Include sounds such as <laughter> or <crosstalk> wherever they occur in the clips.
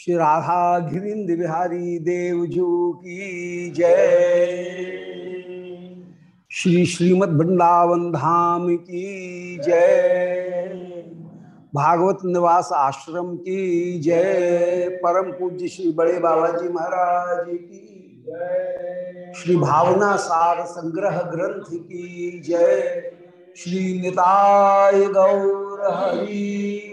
श्री राधा गिरिंद बिहारी देवजू की जय। श्री श्रीमद वृंदावन धाम की जय। भागवत निवास आश्रम की जय। परम पूज्य श्री बड़े बाबा जी महाराज की जय। श्री भावना सार संग्रह ग्रंथ की जय। श्री निताय गौर हरि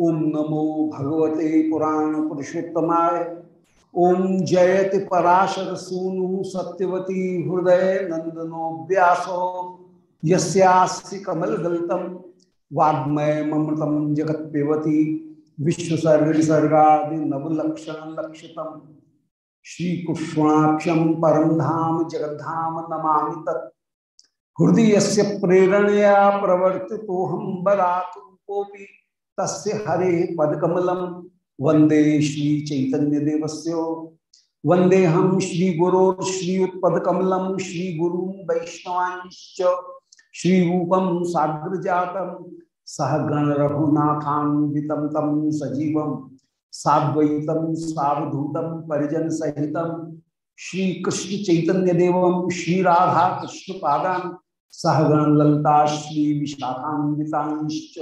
ओम नमो भगवते पुराण पुरुषोत्तमाय ओम जयति पराशर सूनु सत्यवती हृदय नंदनो व्यासो। यस्यास्ति कमल गलतम वाग्मय ममृतम जगत पेवती विश्वसर्ग विसर्गादि नवलक्षण लक्षितम श्री कृष्णाक्षम परम धाम जगद्धाम नमामि तत्। हृदय से प्रेरणया प्रवर्ति तो हम तस्य हरे पदकमलम वंदे श्री चैतन्य देवस्य। वंदे हम श्री गुरो श्रीयुत्पदकमलम श्री गुरु वैष्णवांश्च। श्री रूपम साग्र जातम। सह गण रघुनाथान्वितम तम सजीवम। साद्वैतम सावधूतम परिजन सहितम। श्री कृष्ण चैतन्य देवम श्री राधा कृष्ण पादान। सहगण ललता श्री विशाखान्वितांश्च।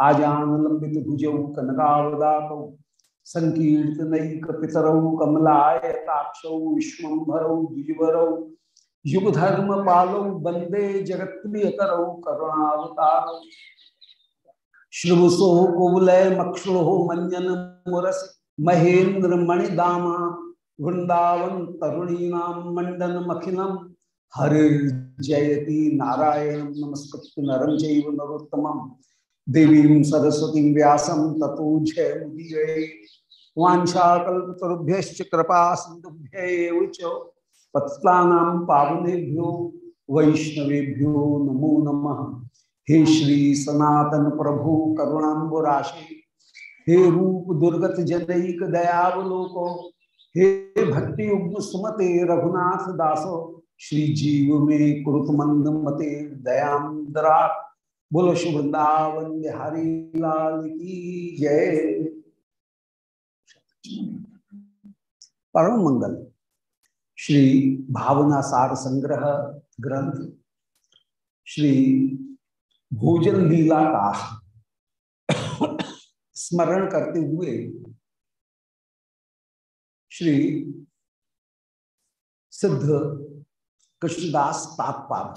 आजान लंबित भुजौ कनकावदातौ संकीर्तनैक पितरौ कमलायताक्षौ द्विजवरौ युगधर्म पालौ वंदे जगत्प्रियकरौ, करुणावतारौ। श्रुवसो मक्षुणो मंजन मुरस महेंद्र मणिदामा वृंदावन तरुणीनाम मंडन मखिलम हरिर्जयति नारायण नमस्कृत नरम चैव देवीं सरस्वती व्यासं ततो जय मुदीरे वाछाकुभ्य कृपा सिंधुभ्य च पत्तानां पावनेभ्यो वैष्णवेभ्यो नमो नमः। हे श्री सनातन प्रभु करुणाबुराशे हे रूप दुर्गत जनक दयावलोको। हे भक्ति सुमते रघुनाथ दासो। श्री जीव में कुरुत मंद मते दयाम बोलो शुभ वृंदावन बिहारी लाल की जय। परम मंगल। श्री भावना सार संग्रह ग्रंथ। श्री भोजन लीला का स्मरण करते हुए श्री सिद्ध कृष्णदास तात्पाद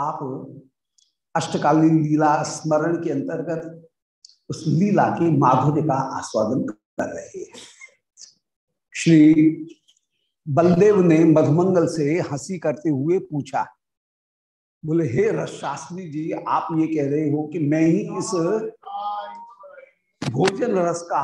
आप अष्टकालीन लीला स्मरण के अंतर्गत उस लीला के माधुर्य का आस्वादन कर रहे हैं। श्री बलदेव ने मधुमंगल से हँसी करते हुए पूछा, बोले, हे रस शास्त्री जी, आप ये कह रहे हो कि मैं ही इस भोजन रस का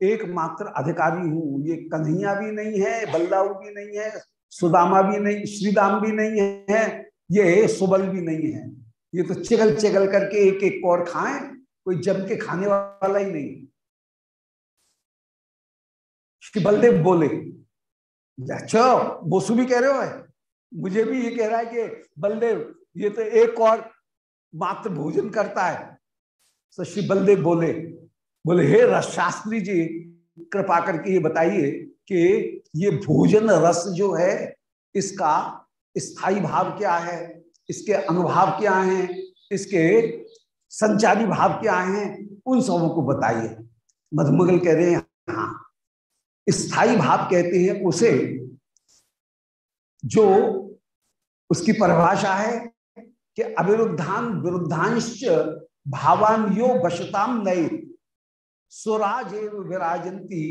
एकमात्र अधिकारी हूँ। ये कन्हैया भी नहीं है बल्लाऊ भी नहीं है, सुदामा भी नहीं, श्रीदाम भी नहीं है ये सुबल भी नहीं है। ये तो चिगल चिगल करके एक एक और खाएँ, कोई जम के खाने वाला ही नहीं। श्री बलदेव बोले अच्छा बोसु भी कह रहे हो मुझे भी ये कह रहा है कि बलदेव, ये तो एक और मात्र भोजन करता है। तो श्री बलदेव बोले बोले, हे रस शास्त्री जी, कृपा करके ये बताइए कि ये भोजन रस जो है, इसका स्थायी भाव क्या है? इसके अनुभाव क्या है? इसके संचारी भाव क्या है? उन सबों को बताइए। मधुमगल कह रहे हैं हाँ। स्थायी भाव कहते हैं उसे जो उसकी परिभाषा है कि अविरुद्धान विरुद्धांश भावान यो वशताम नई सुराज विराजंती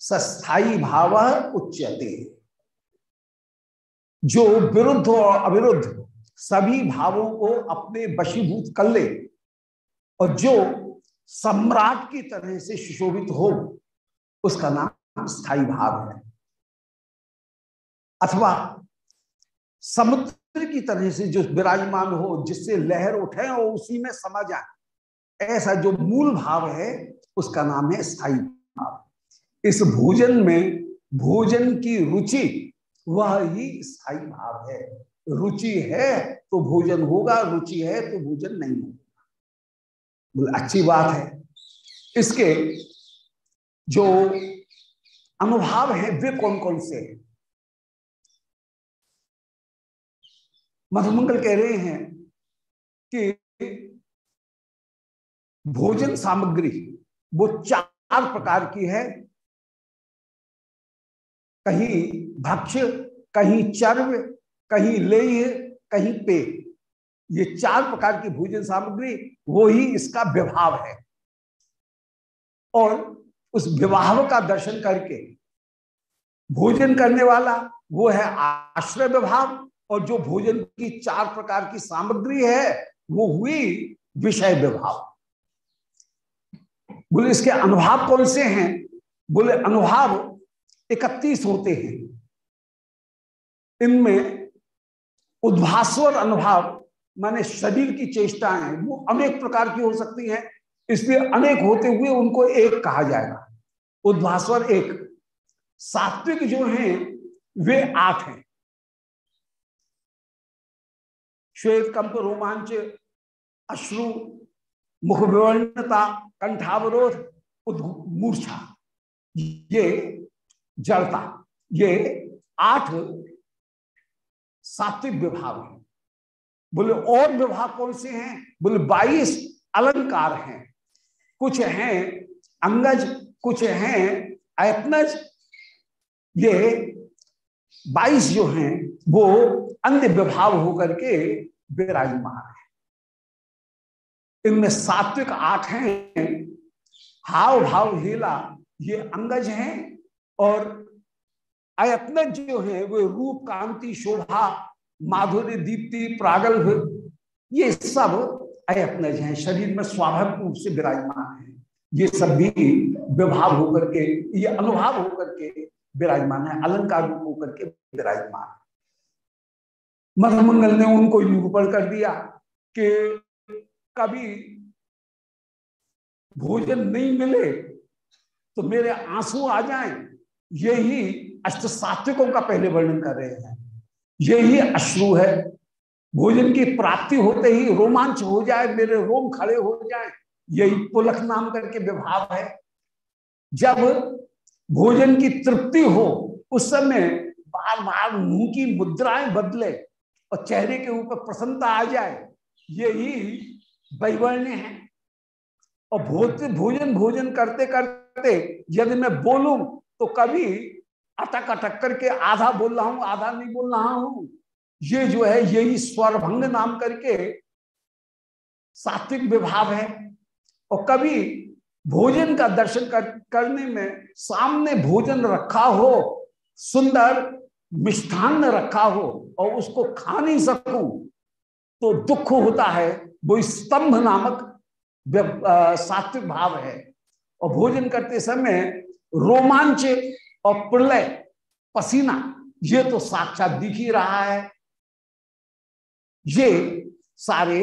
सस्थाई भाव उच्यते। जो विरुद्ध और अविरुद्ध सभी भावों को अपने वशीभूत कर ले और जो सम्राट की तरह से सुशोभित हो, उसका नाम स्थायी भाव है। अथवा समुद्र की तरह से जो विराजमान हो, जिससे लहर उठे और उसी में समा जाए, ऐसा जो मूल भाव है, उसका नाम है स्थायी भाव। इस भोजन में भोजन की रुचि वह ही स्थायी भाव है। रुचि है तो भोजन होगा, रुचि है तो भोजन नहीं होगा। बोले, अच्छी बात है। इसके जो अनुभाव है, वे कौन कौन से हैं? मधुमंगल कह रहे हैं कि भोजन सामग्री, वो चार प्रकार की है। कहीं भक्ष कहीं चर्व कहीं लेह, कहीं पे ये चार प्रकार की भोजन सामग्री, वो ही इसका विभाव है। और उस विवाह का दर्शन करके भोजन करने वाला, वो है आश्रय विभाव, और जो भोजन की चार प्रकार की सामग्री है, वो हुई विषय विभाव। बोले, इसके अनुभाव कौन से हैं? बोले, अनुभाव इकतीस होते हैं। इनमें उद्भास्वर अनुभाव, माने शरीर की चेष्टाएँ, वो अनेक प्रकार की हो सकती हैं। इसलिए अनेक होते हुए उनको एक कहा जाएगा। उद्भास्वर एक। सात्विक जो हैं, वे आठ हैं। श्वेत, कंप, रोमांच, अश्रु मुख विवर्णता कंठावरोध मूर्छा। ये जड़ता। ये आठ सात्विक विभाग है। बोले, और विभाग कौन से हैं? बोले, बाईस अलंकार हैं। कुछ हैं अंगज, कुछ हैं अयत्नज ये बाईस जो हैं, वो अन्य विभाव होकर के विराजमान है। इनमें सात्विक आठ हैं। हाव भाव हीला, ये अंगज हैं और अयत्न जो है, वो रूप कांति, शोभा, माधुर्य, दीप्ति, प्रागल्भ, ये सब अयत्नज हैं। शरीर में स्वाभाविक रूप से विराजमान है। ये सब भी विभाव होकर के, ये अनुभाव होकर के विराजमान है। अलंकार रूप होकर के विराजमान है। मधुमंगल ने उनको निरूपण कर दिया कि कभी भोजन नहीं मिले तो मेरे आँसू आ जाएँ। यही अष्ट सात्विकों का पहले वर्णन कर रहे हैं। यही अश्रु है। भोजन की प्राप्ति होते ही रोमांच हो जाए, मेरे रोम खड़े हो जाए, यही पुलक नाम करके विभाव है। जब भोजन की तृप्ति हो, उस समय बार बार मुँह की मुद्राएँ बदले और चेहरे के ऊपर प्रसन्नता आ जाए, यही वैवर्ण्य है। और भोजन भोजन करते करते यदि मैं बोलूँ तो कभी अटक अटक करके आधा बोल रहा हूँ आधा नहीं बोल रहा हूँ। ये जो है यही स्वरभंग नाम करके सात्विक विभाव है। और कभी भोजन का दर्शन कर, करने में सामने भोजन रखा हो सुंदर मिष्ठान रखा हो और उसको खा नहीं सकूँ तो दुख होता है। वो स्तंभ नामक सात्विक भाव है। और भोजन करते समय रोमांच और प्रलय, पसीना, ये तो साक्षात दिख ही रहा है। ये सारे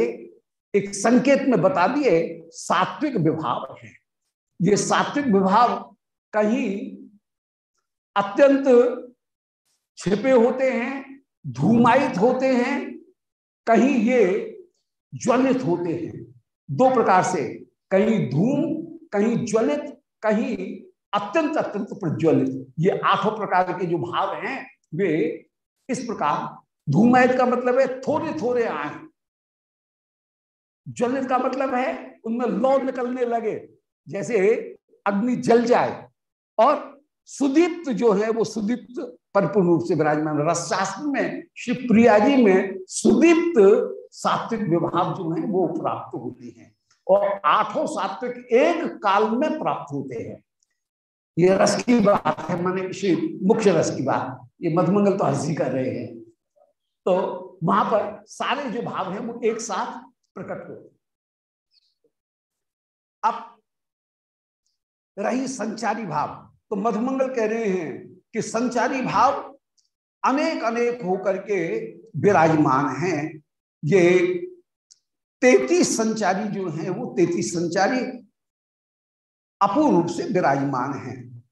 एक संकेत में बता दिए, सात्विक विभाव है। ये सात्विक विभाव कहीं अत्यंत छिपे होते हैं, धूमायित होते हैं, कहीं ये ज्वलित होते हैं। दो प्रकार से, कहीं धूम, कहीं ज्वलित, कहीं अत्यंत अत्यंत प्रज्वलित। ये आठों प्रकार के जो भाव हैं, वे इस प्रकार धूमायत का मतलब है थोड़े थोड़े आए। ज्वलित का मतलब है, उनमें लौ निकलने लगे, जैसे अग्नि जल जाए। और सुदीप्त जो है, वो सुदीप्त परिपूर्ण रूप से विराजमान रसशास्त्र में, श्री प्रिया जी में सुदीप्त सात्विक विभाव जो है, वो प्राप्त होती हैं। और आठों सात्विक एक काल में प्राप्त होते हैं। ये रस की बात है, माने मुख्य रस की बात। ये मधुमंगल तो हँसी कर रहे हैं। तो वहाँ पर सारे जो भाव हैं, वो एक साथ प्रकट होते अब रही संचारी भाव। तो मधुमंगल कह रहे हैं कि संचारी भाव अनेक अनेक होकर के विराजमान हैं। ये तैतीस संचारी जो हैं, वो तैतीस संचारी अपूर्ण रूप से विराजमान हैं।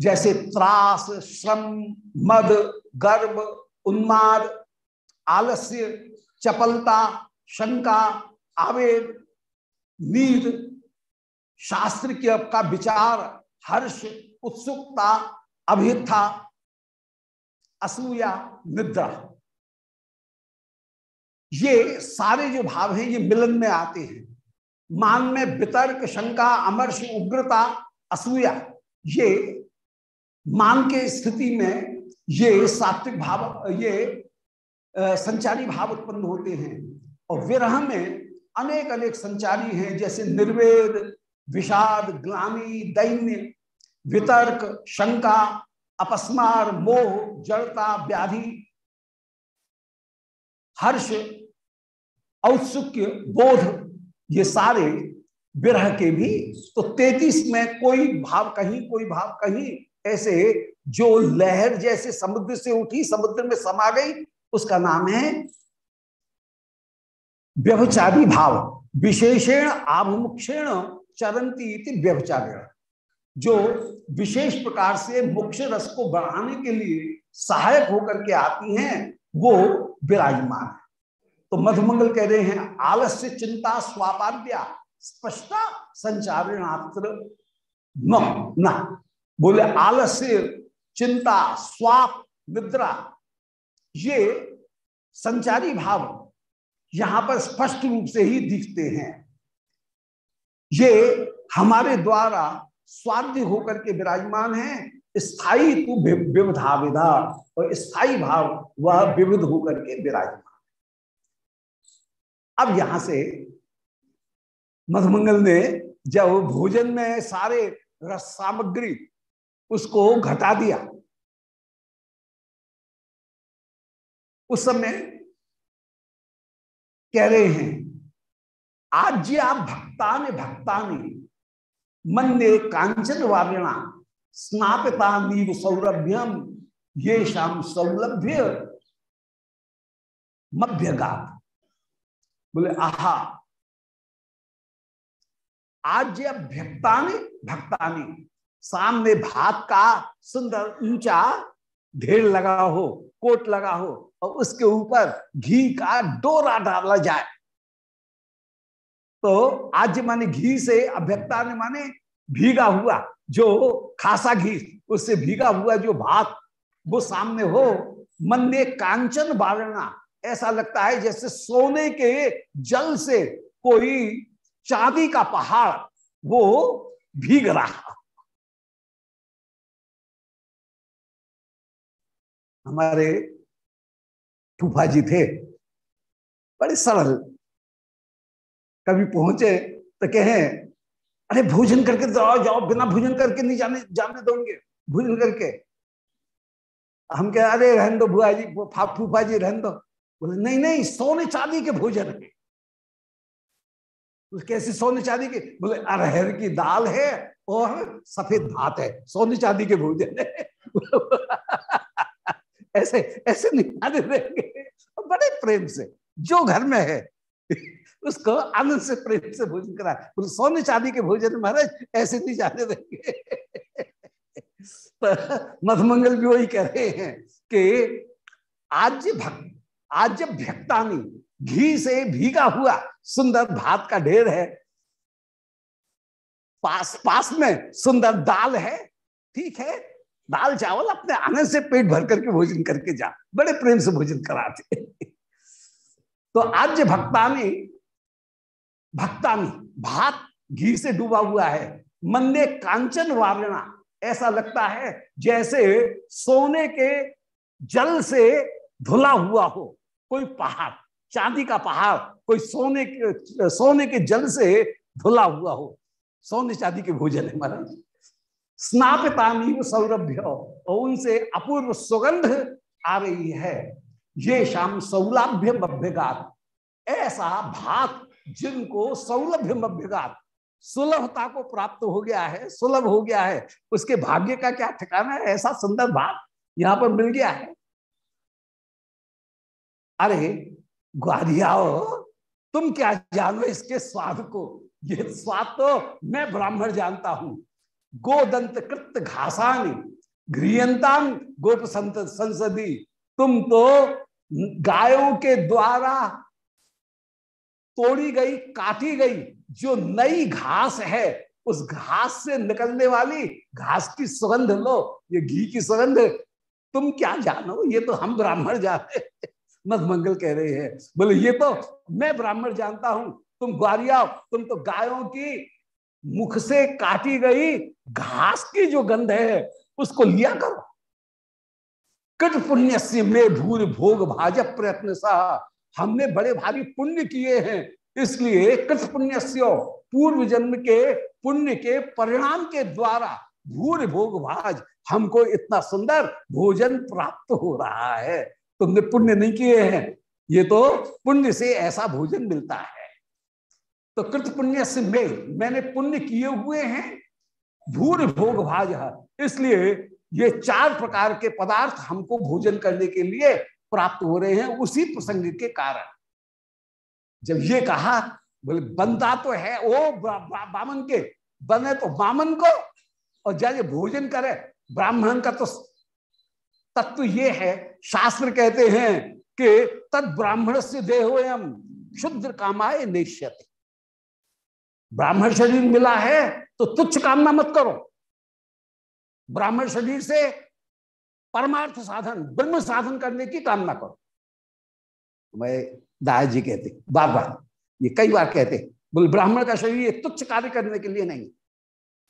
जैसे त्रास, श्रम, मद, गर्भ, उन्माद, आलस्य, चपलता, शंका, आवेग, नींद, शास्त्र के का विचार, हर्ष, उत्सुकता अभिथा असूया, निद्रा। ये सारे जो भाव हैं, ये मिलन में आते हैं। मान में वितर्क, शंका, अमर्ष, उग्रता, असूया, ये मान के स्थिति में ये सात्विक भाव, ये संचारी भाव उत्पन्न होते हैं। और विरह में अनेक अनेक संचारी हैं, जैसे निर्वेद, विषाद, ग्लानी, दैन्य, वितर्क, शंका, अपस्मार, मोह, जड़ता, व्याधि, हर्ष, औत्सुक्य, बोध ये सारे विरह के भी तो तैतीस में कोई भाव कहीं, कोई भाव कहीं, ऐसे जो लहर जैसे समुद्र से उठी, समुद्र में समा गई, उसका नाम है व्यभचारी भाव। विशेषण आभमुक्षेण चरंती व्यभचारण। जो विशेष प्रकार से मुख्य रस को बढ़ाने के लिए सहायक होकर के आती हैं, वो विराजमान है। तो मधुमंगल कह रहे हैं, आलस्य, चिंता स्वापाद्या स्पष्टा संचारणात्र, न बोले, आलस्य, चिंता, स्वाप, निद्रा, ये संचारी भाव यहाँ पर स्पष्ट रूप से ही दिखते हैं। ये हमारे द्वारा स्वाध्य होकर के विराजमान है। स्थायी तू विविधा विधा और स्थायी भाव वह विविध होकर के विराजमान अब यहाँ से मधुमंगल ने जब भोजन में सारे रस सामग्री उसको घटा दिया, उस समय कह रहे हैं आज आप भक्तान भक्तानी मन ने कांचन वारिणा, स्नापिता नीव सौरभ्यम ये शाम सौलभ्य मध्यगात। बोले, आहा! आज भक्तानी भक्तानी, सामने भात का सुंदर ऊँचा ढेर लगा हो, कोट लगा हो, और उसके ऊपर घी का डोरा डाला जाए। तो आज माने घी से अभ्यक्ता ने माने भीगा हुआ, जो खासा घी, उससे भीगा हुआ जो भात, वो सामने हो, मन ने कांचन बारणा ऐसा लगता है जैसे सोने के जल से कोई चांदी का पहाड़ वो भीग रहा। हमारे फूफा जी थे, बड़े सरल, कभी पहुँचे तो कहे, अरे, भोजन करके जाओ जाओ, बिना भोजन करके नहीं जाने जाने दोगे, भोजन करके। हम कह, अरे, रहन दो बुआ जी, फूफा जी, रहन दो। बोले, नहीं नहीं, सोने चांदी के भोजन है। कैसे सोने चांदी के? बोले, अरहर की दाल है और सफ़ेद भात है, सोने चांदी के भोजन है। <laughs> ऐसे ऐसे आने देंगे बड़े प्रेम से, जो घर में है, उसको आनंद से, प्रेम से भोजन करा बोले, सोने चांदी के भोजन महाराज, ऐसे नहीं जाने देंगे मधमंगल भी वही कह रहे हैं कि आज भक्त आज जब भक्तानी घी से भीगा हुआ सुंदर भात का ढेर है, पास पास में सुंदर दाल है, ठीक है, दाल चावल अपने आनंद से पेट भर करके भोजन करके जा, बड़े प्रेम से भोजन कराते। <laughs> तो आज भक्तानी भक्तानी भात घी से डूबा हुआ है मंदे कांचन वारणा ऐसा लगता है जैसे सोने के जल से धुला हुआ हो। कोई पहाड़, चांदी का पहाड़, कोई सोने के सोने के जल से धुला हुआ हो। सोने चांदी के भोजन है महाराज। स्नापितानी सौरभ्य और उनसे अपूर्व सुगंध आ रही है। ये शाम सौलभ्य मभ्यगात। ऐसा भात जिनको सौलभ्य मभ्यगात। सुलभता को प्राप्त हो गया है, सुलभ हो गया है। उसके भाग्य का क्या ठिकाना है? ऐसा सुंदर भात यहाँ पर मिल गया है। अरे ग्वारियाओ तुम क्या जानो इसके स्वाद को? ये स्वाद तो मैं ब्राह्मण जानता हूँ। गोदंत कृत घासानी गृहतान गोप संत संसदी, तुम तो गायों के द्वारा तोड़ी गई, काटी गई जो नई घास है, उस घास से निकलने वाली घास की सुगंध लो, ये घी की सुगंध, तुम क्या जानो? ये तो हम ब्राह्मण जाते मधमंगल कह रहे हैं। बोले, ये तो मैं ब्राह्मण जानता हूँ। तुम ग्वारिया तुम तो गायों की मुख से काटी गई घास की जो गंध है, उसको लिया करो। कट पुण्य से में भूर भोग भाजप प्रयत्न सा। हमने बड़े भारी पुण्य किए हैं। इसलिए कृत पुण्य पूर्व जन्म के पुण्य के परिणाम के द्वारा भूर भोग भाज हमको इतना सुंदर भोजन प्राप्त हो रहा है। तुमने पुण्य नहीं किए हैं। ये तो पुण्य से ऐसा भोजन मिलता है। तो कृत पुण्य से में मैंने पुण्य किए हुए हैं। भूर भोग भाज इसलिए ये चार प्रकार के पदार्थ हमको भोजन करने के लिए प्राप्त हो रहे हैं उसी प्रसंग के कारण। जब ये कहा, बोले बनता तो है ओ बामन के। बने तो बामन को और जब भोजन करे, ब्राह्मण का तो तत्व ये है, शास्त्र कहते हैं कि तद ब्राह्मण से देहोयम शुद्ध कामाए निश्चित ब्राह्मण शरीर मिला है तो तुच्छ कामना मत करो। ब्राह्मण शरीर से परमार्थ साधन, ब्रह्म साधन करने की कामना करो। मैं दाया जी कहते बार बार ये कई बार कहते, बोले, ब्राह्मण का शरीर तुच्छ कार्य करने के लिए नहीं।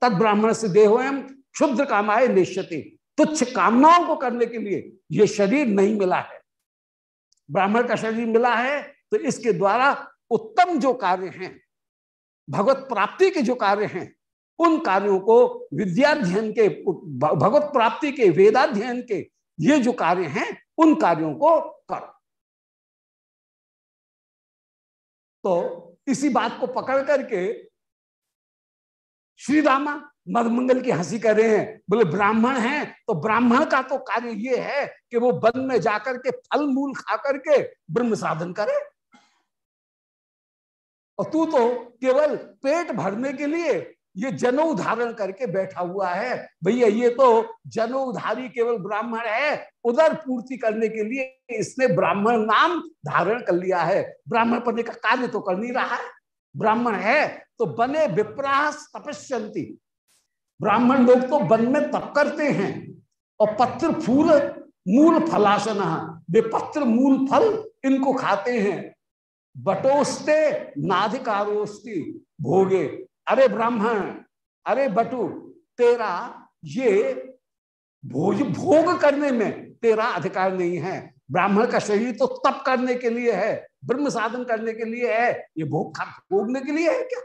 तद ब्राह्मण से देहोयम क्षुद्र कामाए निश्चते तुच्छ कामनाओं को करने के लिए ये शरीर नहीं मिला है। ब्राह्मण का शरीर मिला है तो इसके द्वारा उत्तम जो कार्य हैं, भगवत प्राप्ति के जो कार्य हैं, उन कार्यों को विद्याध्ययन के, भगवत प्राप्ति के, वेदाध्ययन के ये जो कार्य हैं, उन कार्यों को करो। तो इसी बात को पकड़ करके श्री रामा मधमंगल की हँसी कर रहे हैं। बोले, ब्राह्मण हैं? तो ब्राह्मण का तो कार्य ये है कि वो वन में जाकर के फल मूल खा करके ब्रह्म साधन करे। और तू तो केवल पेट भरने के लिए ये जनऊ धारण करके बैठा हुआ है। भैया, ये तो जनऊधारी केवल ब्राह्मण है। उधर पूर्ति करने के लिए इसने ब्राह्मण नाम धारण कर लिया है। ब्राह्मण पढ़ने का कार्य तो कर नहीं रहा है। ब्राह्मण है तो बने विप्रास तपस्यंती। ब्राह्मण लोग तो वन में तप करते हैं और पत्र फूल मूल फलासन वे पत्र मूल फल इनको खाते हैं। बटोस्ते नाधिकारोस्ती भोगे। अरे ब्राह्मण, अरे बटु, तेरा ये भोज, भोग करने में तेरा अधिकार नहीं है। ब्राह्मण का शरीर तो तप करने के लिए है, ब्रह्म साधन करने के लिए है, ये भोग भोगने के लिए है क्या?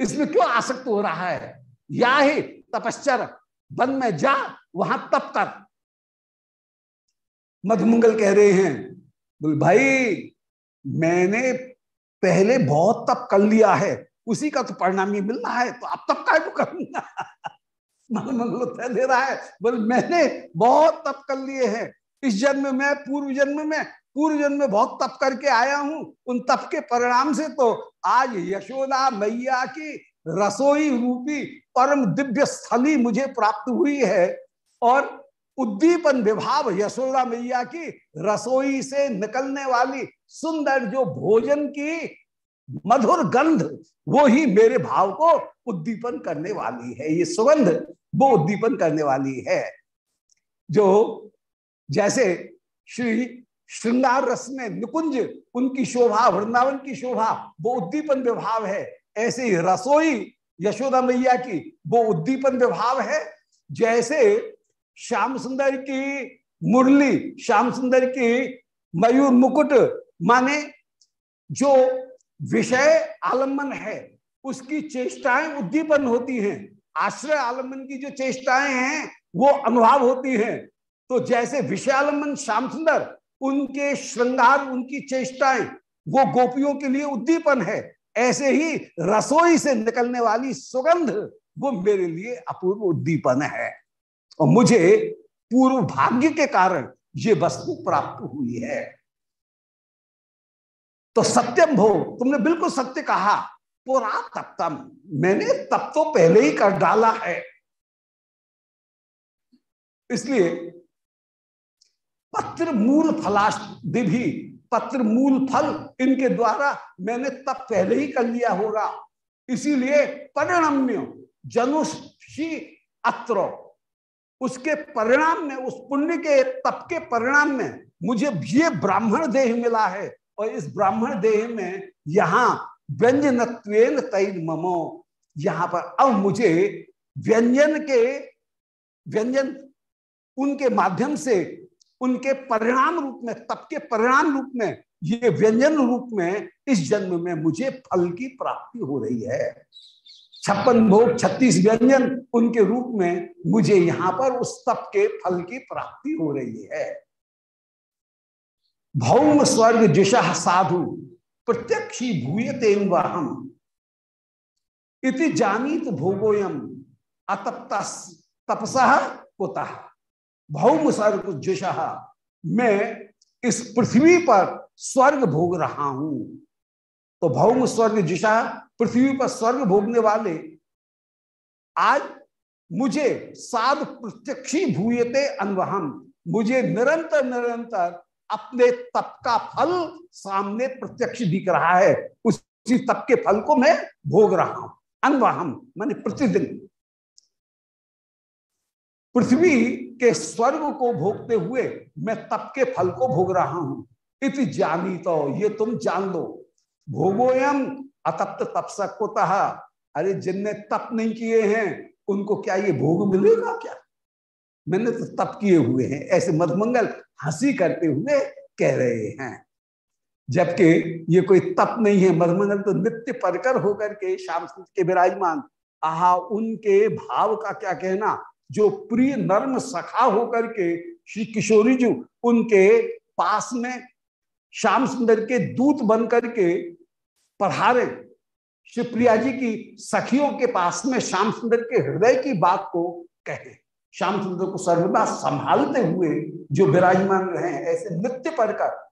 इसमें क्यों आसक्त हो रहा है? या ही तपश्चर, वन में जा, वहाँ तप कर। मधुमंगल कह रहे हैं, बोल, भाई, मैंने पहले बहुत तप कर लिया है, उसी का तो परिणाम ही मिल रहा है तो अब तब का <laughs> मधुमंगल उत्तर दे रहा है, बोल, मैंने बहुत तप कर लिए हैं, इस जन्म में, पूर्व जन्म में पूर्व जन्म में बहुत तप करके आया हूँ। उन तप के परिणाम से तो आज यशोदा मैया की रसोई रूपी परम दिव्य स्थली मुझे प्राप्त हुई है। और उद्दीपन विभाव यशोदा मैया की रसोई से निकलने वाली सुंदर जो भोजन की मधुर गंध, वो ही मेरे भाव को उद्दीपन करने वाली है। ये सुगंध वो उद्दीपन करने वाली है। जो जैसे श्री श्रृंगार रस में निकुंज, उनकी शोभा, वृंदावन की शोभा, वो उद्दीपन विभाव है। ऐसे ही रसोई, यशोदा मैया की वो उद्दीपन विभाव है। जैसे श्याम सुंदर की मुरली, श्याम सुंदर की मयूर मुकुट, माने जो विषय आलंबन है, उसकी चेष्टाएँ उद्दीपन होती हैं। आश्रय आलंबन की जो चेष्टाएँ हैं, वो अनुभव होती हैं। तो जैसे विषय आलंबन श्याम सुंदर उनके श्रृंगार, उनकी चेष्टाएँ, वो गोपियों के लिए उद्दीपन है। ऐसे ही रसोई से निकलने वाली सुगंध, वो मेरे लिए अपूर्व उद्दीपन है। और मुझे पूर्व भाग्य के कारण ये वस्तु प्राप्त हुई है। तो सत्यम भो, तुमने बिल्कुल सत्य कहा पुरा तप्तम मैंने तप तो पहले ही कर डाला है। इसलिए पत्र मूल फलाश दिभी पत्र मूल फल इनके द्वारा मैंने तप पहले ही कर लिया होगा। इसीलिए परिणम्य जनुषी अत्र। उसके परिणाम में उस पुण्य के तप के परिणाम में मुझे ये ब्राह्मण देह मिला है और इस ब्राह्मण देह में यहाँ व्यंजन तैल ममो। यहाँ पर अब मुझे व्यंजन के, व्यंजन उनके माध्यम से उनके परिणाम रूप में, तप के परिणाम रूप में, ये व्यंजन रूप में इस जन्म में मुझे फल की प्राप्ति हो रही है। छप्पन भोग, छत्तीस व्यंजन उनके रूप में मुझे यहाँ पर उस तप के फल की प्राप्ति हो रही है। भौम स्वर्ग दिशा साधु, प्रत्यक्ष प्रत्यक्षी भूयते हम इति जानीत भोगोयम अतप्त तपसा कुतः? भौम स्वर्ग दिशा मैं इस पृथ्वी पर स्वर्ग भोग रहा हूँ। तो भौम स्वर्ग दिशा पृथ्वी पर स्वर्ग भोगने वाले आज मुझे साध प्रत्यक्षी भूयते अनवहम मुझे निरंतर निरंतर अपने तप का फल सामने प्रत्यक्ष दिख रहा है। उसी तप के फल को मैं भोग रहा हूँ। अनवहम माने प्रतिदिन। पृथ्वी के स्वर्ग को भोगते हुए मैं तप के फल को भोग रहा हूँ। इति जानी तो ये तुम जान लो। भोगोयम अतप्त तपसक को अरे, जिनने तप नहीं किए हैं, उनको क्या ये भोग मिलेगा क्या? मैंने तो तप किए हुए हैं। ऐसे मधुमंगल हँसी करते हुए कह रहे हैं। जबकि ये कोई तप नहीं है मधुमंगल तो नित्य परकर होकर के श्याम के विराजमान। आहा, उनके भाव का क्या कहना? जो प्रिय नर्म सखा होकर के श्री किशोरी जी उनके पास में श्याम सुंदर के दूत बन करके पढ़ारे श्री प्रिया जी की सखियों के पास में श्याम सुंदर के हृदय की बात को कहे। श्याम सुंदर को सर्वदा संभालते हुए जो विराजमान रहे हैं, ऐसे नृत्य पढ़कर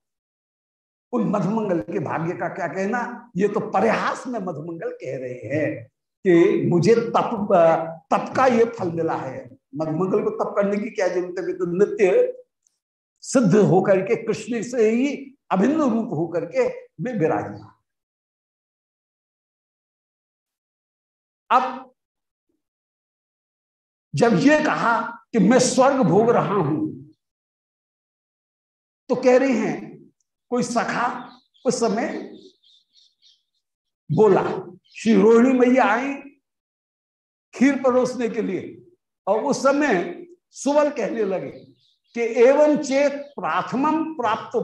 उन मधुमंगल के भाग्य का क्या कहना? ये तो प्रयास में मधुमंगल कह रहे हैं। कि मुझे तप तप का ये फल मिला है। मधुमंगल को तप करने की क्या ज़रूरत है? तो नित्य सिद्ध होकर के, कृष्ण से ही अभिन्न रूप होकर के मैं विराजमान। अब जब ये कहा कि मैं स्वर्ग भोग रहा हूँ तो कह रहे हैं, कोई सखा उस समय बोला श्री रोहिणी मैया आई खीर परोसने के लिए। और उस समय सुबल कहने लगे कि एवं चेत प्राथमम प्राप्त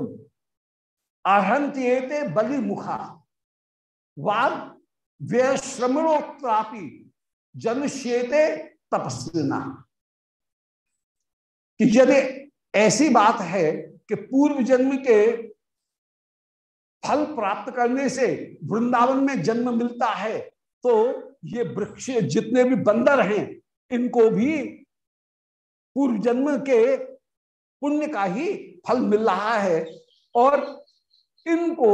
अर्ते बलि मुखा वाद व्यय श्रमणोत्रापि जनुष्येते तपस्विना। कि यदि ऐसी बात है कि पूर्व जन्म के फल प्राप्त करने से वृंदावन में जन्म मिलता है तो ये वृक्ष जितने भी बंदर हैं, इनको भी पूर्व जन्म के पुण्य का ही फल मिल रहा है। और इनको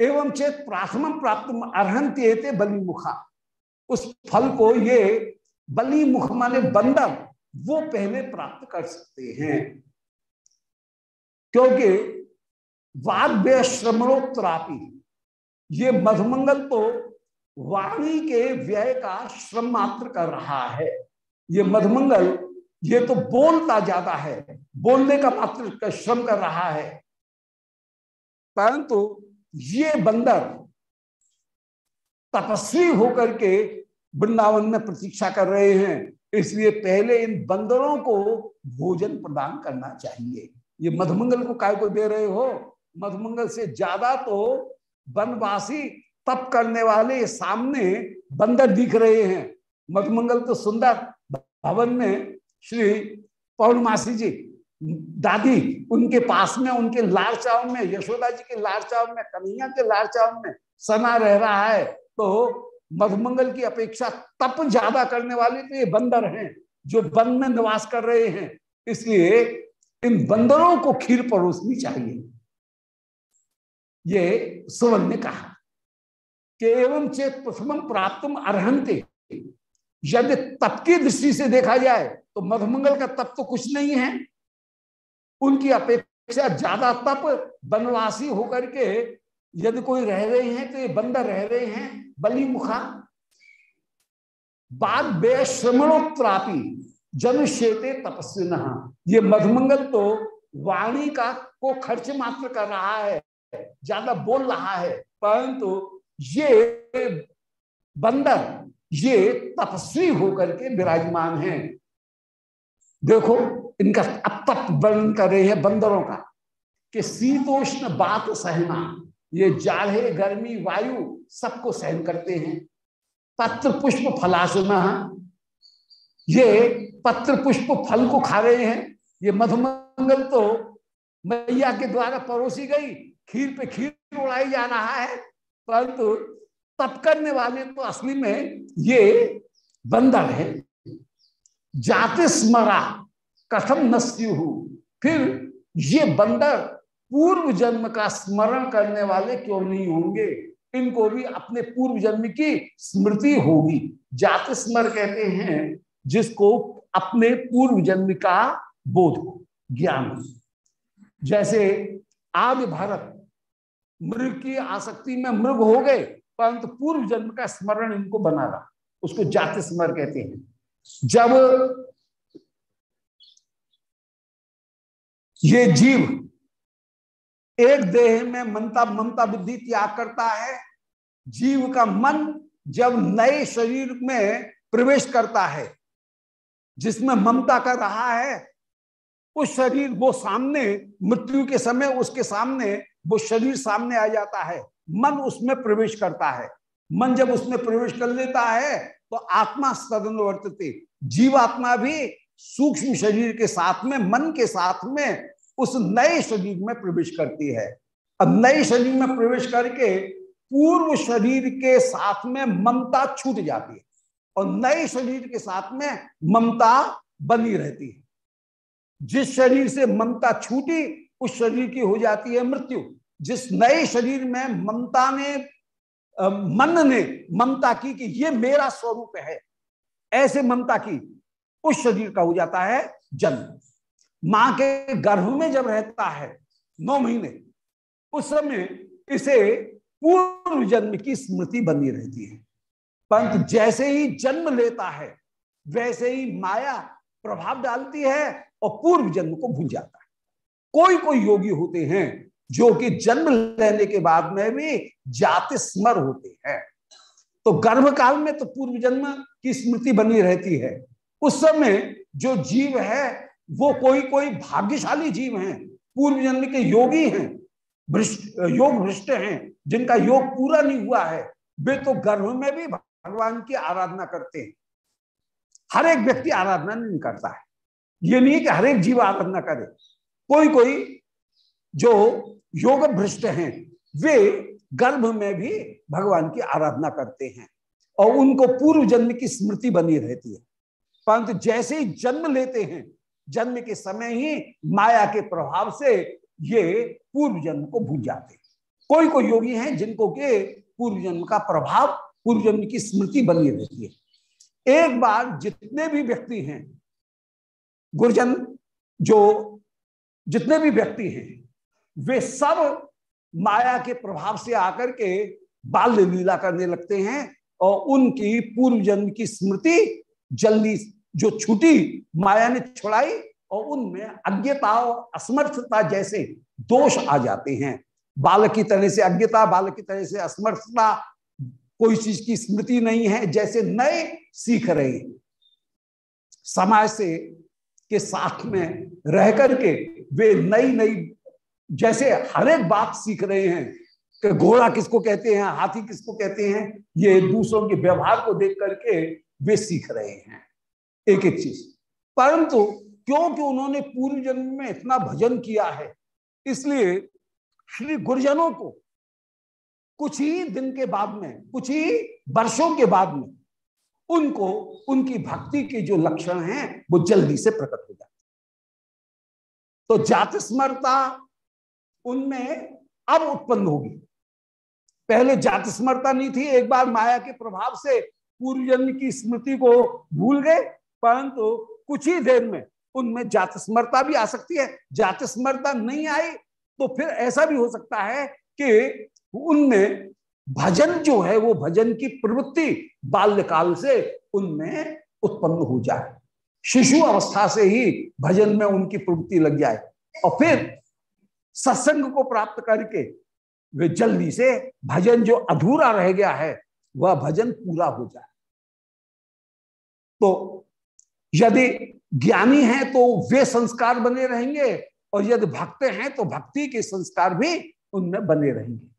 एवं चेत प्राथम प्राप्त अर्हंत बलि मुखा उस फल को ये बलि मुख माने बंदर, वो पहले प्राप्त कर सकते हैं। क्योंकि वाद व्यश्रमणोत्तरापी ये मधुमंगल तो वाणी के व्यय का श्रम मात्र कर रहा है। ये मधुमंगल, ये तो बोलता ज़्यादा है। बोलने का मात्र का श्रम कर रहा है। परंतु ये बंदर तपस्वी होकर के वृंदावन में प्रतीक्षा कर रहे हैं। इसलिए पहले इन बंदरों को भोजन प्रदान करना चाहिए। ये मधुमंगल को काय को दे रहे हो? मधुमंगल से ज़्यादा तो वनवासी तप करने वाले सामने बंदर दिख रहे हैं। मधुमंगल तो सुंदर भवन में श्री पौर्णमासी जी, दादी, उनके पास में, उनके लाल चाव में, यशोदा जी के लाल चाव में, कन्हैया के लाल चाव में सना रह रहा है तो मधुमंगल की अपेक्षा तप ज़्यादा करने वाले तो ये बंदर हैं, जो वन में निवास कर रहे हैं। इसलिए इन बंदरों को खीर परोसनी चाहिए। ये सुवन ने कहा कि एवं चेत प्रथम प्राप्त अर्हंते यदि तप की दृष्टि से देखा जाए तो मधुमंगल का तप तो कुछ नहीं है। उनकी अपेक्षा ज़्यादा तप वनवासी होकर के यदि कोई रह रहे हैं तो ये बंदर रह रहे हैं बलि मुखा बाद बेश्रमणोत्रापी जन शेते तपस्वी ये मधुमंगल तो वाणी का को खर्च मात्र कर रहा है। ज़्यादा बोल रहा है, परंतु ये बंदर, ये तपस्वी होकर के विराजमान है। देखो, इनका अब तक वर्णन कर रहे हैं बंदरों का, कि शीतोष्ण बात सहना ये जाड़े गर्मी, वायु, सबको सहन करते हैं। पत्र पुष्प फलासना, ये पत्र पुष्प फल को खा रहे हैं। ये मधुमंगल तो मैया के द्वारा परोसी गई खीर पे खीर उड़ाई जा रहा है, परंतु तप करने वाले तो असली में ये बंदर है। जाति स्मरा, कथम नस्यु फिर ये बंदर पूर्व जन्म का स्मरण करने वाले क्यों नहीं होंगे? इनको भी अपने पूर्व जन्म की स्मृति होगी। जाति स्मर कहते हैं, जिसको अपने पूर्व जन्म का बोध हो, ज्ञान जैसे आदि भारत मृग की आसक्ति में मृग हो गए, परंतु पूर्व जन्म का स्मरण इनको बना रहा। उसको जाति स्मर कहते हैं। जब ये जीव एक देह में ममता ममता बुद्धि त्याग करता है, जीव का मन जब नए शरीर में प्रवेश करता है, जिसमें ममता कर रहा है, उस शरीर वो सामने, मृत्यु के समय उसके सामने वो शरीर सामने आ जाता है, मन उसमें प्रवेश करता है। मन जब उसमें प्रवेश कर लेता है तो आत्मा सदन वर्तते। जीवात्मा भी सूक्ष्म शरीर के साथ में, मन के साथ में उस नए शरीर में प्रवेश करती है। अब नए शरीर में प्रवेश करके पूर्व शरीर के साथ में ममता छूट जाती है और नए शरीर के साथ में ममता बनी रहती है। जिस शरीर से ममता छूटी उस शरीर की हो जाती है मृत्यु। जिस नए शरीर में ममता ने मन ने ममता की कि ये मेरा स्वरूप है, ऐसे ममता की, उस शरीर का हो जाता है जन्म। माँ के गर्भ में जब रहता है, नौ महीने, उस समय इसे पूर्व जन्म की स्मृति बनी रहती है। परंतु जैसे ही जन्म लेता है, वैसे ही माया प्रभाव डालती है और पूर्व जन्म को भूल जाता है। कोई कोई योगी होते हैं जो कि जन्म लेने के बाद में भी जाति स्मर होते हैं। तो गर्भ काल में तो पूर्व जन्म की स्मृति बनी रहती है। उस समय जो जीव है, वो कोई कोई भाग्यशाली जीव हैं, पूर्व जन्म के योगी हैं योग भ्रष्ट हैं, जिनका योग पूरा नहीं हुआ है, वे तो गर्भ में भी भगवान की आराधना करते हैं। हर एक व्यक्ति आराधना नहीं करता है। ये नहीं कि हर एक जीव आराधना करे। कोई कोई जो योग भ्रष्ट हैं, वे गर्भ में भी भगवान की आराधना करते हैं और उनको पूर्व जन्म की स्मृति बनी रहती है। परंतु जैसे ही जन्म लेते हैं, जन्म के समय ही माया के प्रभाव से ये पूर्व जन्म को भूल जाते हैं। कोई कोई योगी हैं जिनको के पूर्व जन्म का प्रभाव, पूर्व जन्म की स्मृति बनी रहती है। एक बार जितने भी व्यक्ति हैं, गुरजन जो जितने भी व्यक्ति हैं, वे सब माया के प्रभाव से आकर के बाल लीला करने लगते हैं और उनकी पूर्व जन्म की स्मृति, जल्दी जो छुटी, माया ने छुड़ाई और उनमें अज्ञता और असमर्थता जैसे दोष आ जाते हैं। बालक की तरह से अज्ञता, बालक की तरह से असमर्थता कोई चीज़ की स्मृति नहीं है, जैसे नए सीख रहे समाज से के साथ में रह करके वे नई नई जैसे हर एक बात सीख रहे हैं कि घोड़ा किसको कहते हैं, हाथी किसको कहते हैं, ये दूसरों के व्यवहार को देख करके वे सीख रहे हैं। एक एक चीज़। परंतु क्योंकि उन्होंने पूर्व जन्म में इतना भजन किया है, इसलिए श्री गुरुजनों को कुछ ही दिन के बाद में, कुछ ही वर्षों के बाद में उनको, उनकी भक्ति के जो लक्षण हैं, वो जल्दी से प्रकट हो जाते तो जात स्मरता उनमें अब उत्पन्न होगी। पहले जात स्मरता नहीं थी, एक बार माया के प्रभाव से पूर्व जन्म की स्मृति को भूल गए, परंतु कुछ ही देर में उनमें जात स्मरता भी आ सकती है। जात स्मरता नहीं आई तो फिर ऐसा भी हो सकता है कि उनमें भजन जो है वो भजन की प्रवृत्ति बाल्यकाल से उनमें उत्पन्न हो जाए। शिशु अवस्था से ही भजन में उनकी प्रवृत्ति लग जाए। और फिर सत्संग को प्राप्त करके वे जल्दी से भजन जो अधूरा रह गया है, वह भजन पूरा हो जाए। तो यदि ज्ञानी है तो वे संस्कार बने रहेंगे और यदि भक्त हैं तो भक्ति के संस्कार भी उनमें बने रहेंगे।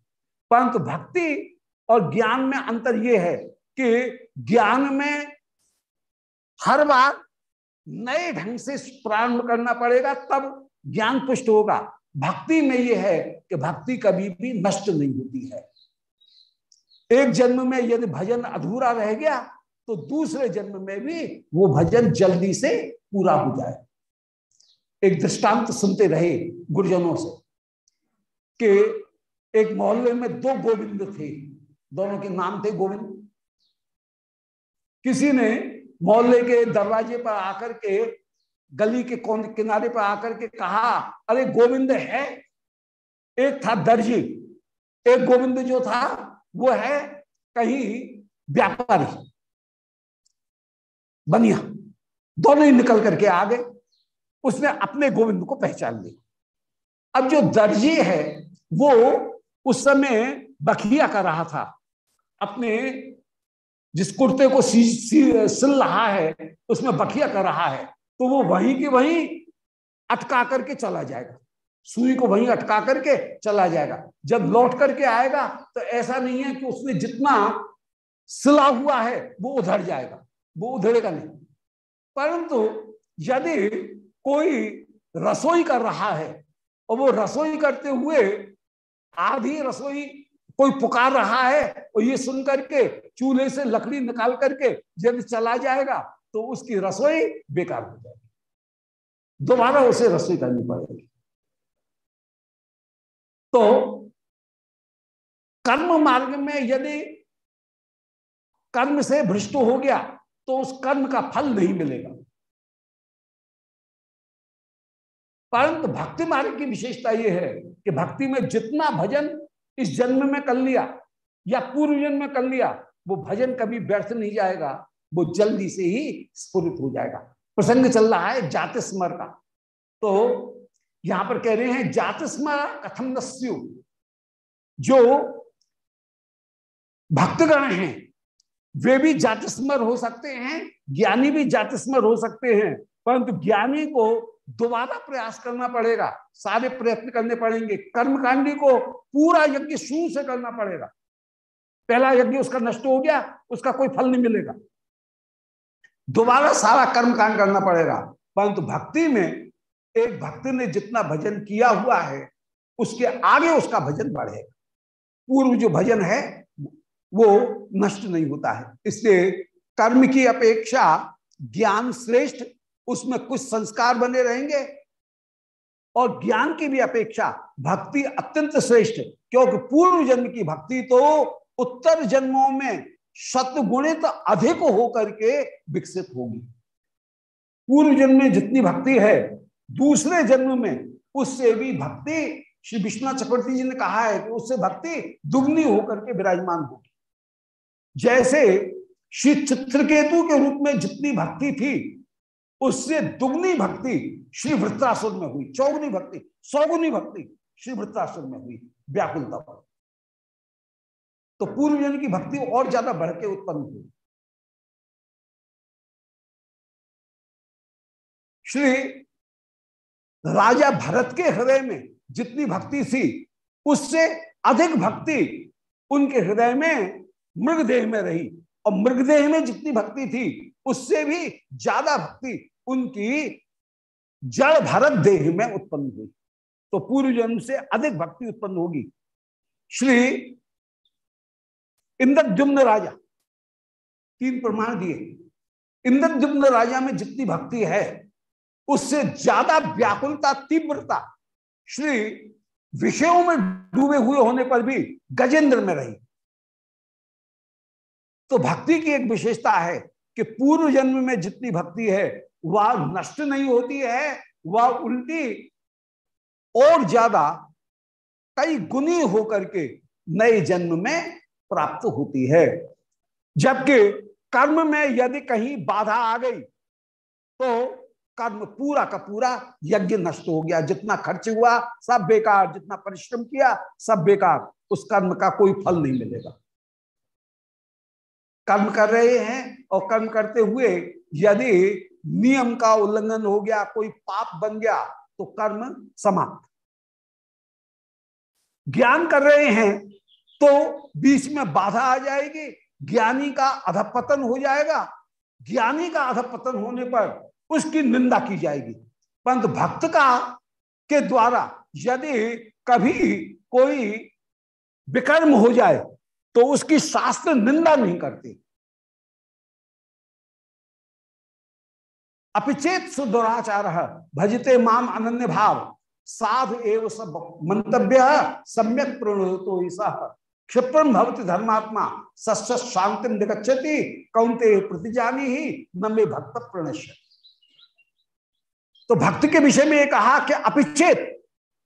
परंतु भक्ति और ज्ञान में अंतर यह है कि ज्ञान में हर बार नए ढंग से प्रारंभ करना पड़ेगा, तब ज्ञान पुष्ट होगा। भक्ति में यह है कि भक्ति कभी भी नष्ट नहीं होती है। एक जन्म में यदि भजन अधूरा रह गया तो दूसरे जन्म में भी वो भजन जल्दी से पूरा हो जाए। एक दृष्टांत सुनते रहे गुरुजनों से कि एक मोहल्ले में दो गोविंद थे। दोनों के नाम थे गोविंद। किसी ने मोहल्ले के दरवाजे पर आकर के, गली के किनारे पर आकर के कहा, अरे गोविंद है। एक था दर्जी, एक गोविंद जो था, वो है कहीं व्यापारी। बनिया। दोनों ही निकल करके आ गए। उसने अपने गोविंद को पहचान लिया अब जो दर्जी है, वो उस समय बखिया कर रहा था। अपने जिस कुर्ते को सी, सी, सिल रहा है उसमें बखिया कर रहा है तो वो वहीं के वहीं अटका करके चला जाएगा। सुई को वहीं अटका करके चला जाएगा। जब लौट करके आएगा तो ऐसा नहीं है कि उसने जितना सिला हुआ है वो उधर जाएगा वो उधरेगा नहीं। परंतु यदि कोई रसोई कर रहा है और वो रसोई करते हुए आधी रसोई कोई पुकार रहा है और ये सुन करके, चूल्हे से लकड़ी निकाल करके जब चला जाएगा तो उसकी रसोई बेकार हो जाएगी। दोबारा उसे रसोई करनी पड़ेगी। तो कर्म मार्ग में यदि कर्म से भ्रष्ट हो गया तो उस कर्म का फल नहीं मिलेगा। परंतु भक्ति मार्ग की विशेषता यह है कि भक्ति में जितना भजन इस जन्म में कर लिया या पूर्व जन्म में कर लिया, वो भजन कभी व्यर्थ नहीं जाएगा, वो जल्दी से ही स्फुरित हो जाएगा। प्रसंग चल रहा है जात स्मर का। तो यहाँ पर कह रहे हैं, जात स्मर कथम नस्यु। जो भक्तगण हैं, वे भी जात स्मर हो सकते हैं, ज्ञानी भी जात स्मर हो सकते हैं, परंतु ज्ञानी को दोबारा प्रयास करना पड़ेगा, सारे प्रयत्न करने पड़ेंगे। कर्मकांडी को पूरा यज्ञ शुरू से करना पड़ेगा। पहला यज्ञ उसका नष्ट हो गया, उसका कोई फल नहीं मिलेगा। दोबारा सारा कर्म कांड करना पड़ेगा। परंतु भक्ति में, एक भक्त ने जितना भजन किया हुआ है, उसके आगे उसका भजन बढ़ेगा। पूर्व जो भजन है, वो नष्ट नहीं होता है। इसलिए कर्म की अपेक्षा ज्ञान श्रेष्ठ उसमें कुछ संस्कार बने रहेंगे। और ज्ञान की भी अपेक्षा भक्ति अत्यंत श्रेष्ठ, क्योंकि पूर्व जन्म की भक्ति तो उत्तर जन्मों में शतगुणित अधिक होकर के विकसित होगी। पूर्व जन्म में जितनी भक्ति है, दूसरे जन्म में उससे भी भक्ति, श्री विश्वनाथ चक्रवर्ती जी ने कहा है कि उससे भक्ति दुगनी होकर के विराजमान होगी। जैसे श्री चित्रकेतु के रूप में जितनी भक्ति थी उससे दुगनी भक्ति श्री वृत्रासुर में हुई, चौगुनी भक्ति, सौगुनी भक्ति श्री वृत्रासुर में हुई, व्याकुलता पर तो पूर्व जन की भक्ति और ज़्यादा बढ़ के उत्पन्न हुई। श्री राजा भरत के हृदय में जितनी भक्ति थी, उससे अधिक भक्ति उनके हृदय में मृगदेह में रही। और मृगदेह में जितनी भक्ति थी उससे भी ज़्यादा भक्ति, उनकी जड़ भरत देह में उत्पन्न हुई। तो पूर्व जन्म से अधिक भक्ति उत्पन्न होगी। श्री इंद्रद्युम्न राजा, तीन प्रमाण दिए। इंद्रद्युम्न राजा में जितनी भक्ति है, उससे ज़्यादा व्याकुलता, तीव्रता श्री विषयों में डूबे हुए होने पर भी गजेंद्र में रही। तो भक्ति की एक विशेषता है कि पूर्व जन्म में जितनी भक्ति है, वह नष्ट नहीं होती है, वह उल्टी और ज़्यादा कई गुनी होकर के नए जन्म में प्राप्त होती है। जबकि कर्म में यदि कहीं बाधा आ गई तो कर्म पूरा का पूरा यज्ञ नष्ट हो गया। जितना खर्च हुआ, सब बेकार। जितना परिश्रम किया, सब बेकार। उस कर्म का कोई फल नहीं मिलेगा। कर्म कर रहे हैं और कर्म करते हुए यदि नियम का उल्लंघन हो गया, कोई पाप बन गया तो कर्म समाप्त। ज्ञान कर रहे हैं तो बीच में बाधा आ जाएगी, ज्ञानी का अधपतन हो जाएगा। ज्ञानी का अधपतन होने पर उसकी निंदा की जाएगी। परंतु भक्त का, के द्वारा यदि कभी कोई विकर्म हो जाए तो उसकी शास्त्र निंदा नहीं करती। अपिचेत सुदुराचार, भजते माम अनन्य भाव साध एव सब मंतव्य, सम्यक प्रणोतो क्षिप्रम भवती धर्मात्मा सस्त शांति निगछति कौनते प्रतिजानी ही न मे भक्त प्रणश्य तो भक्त के विषय में कहा कि अपिच्छेद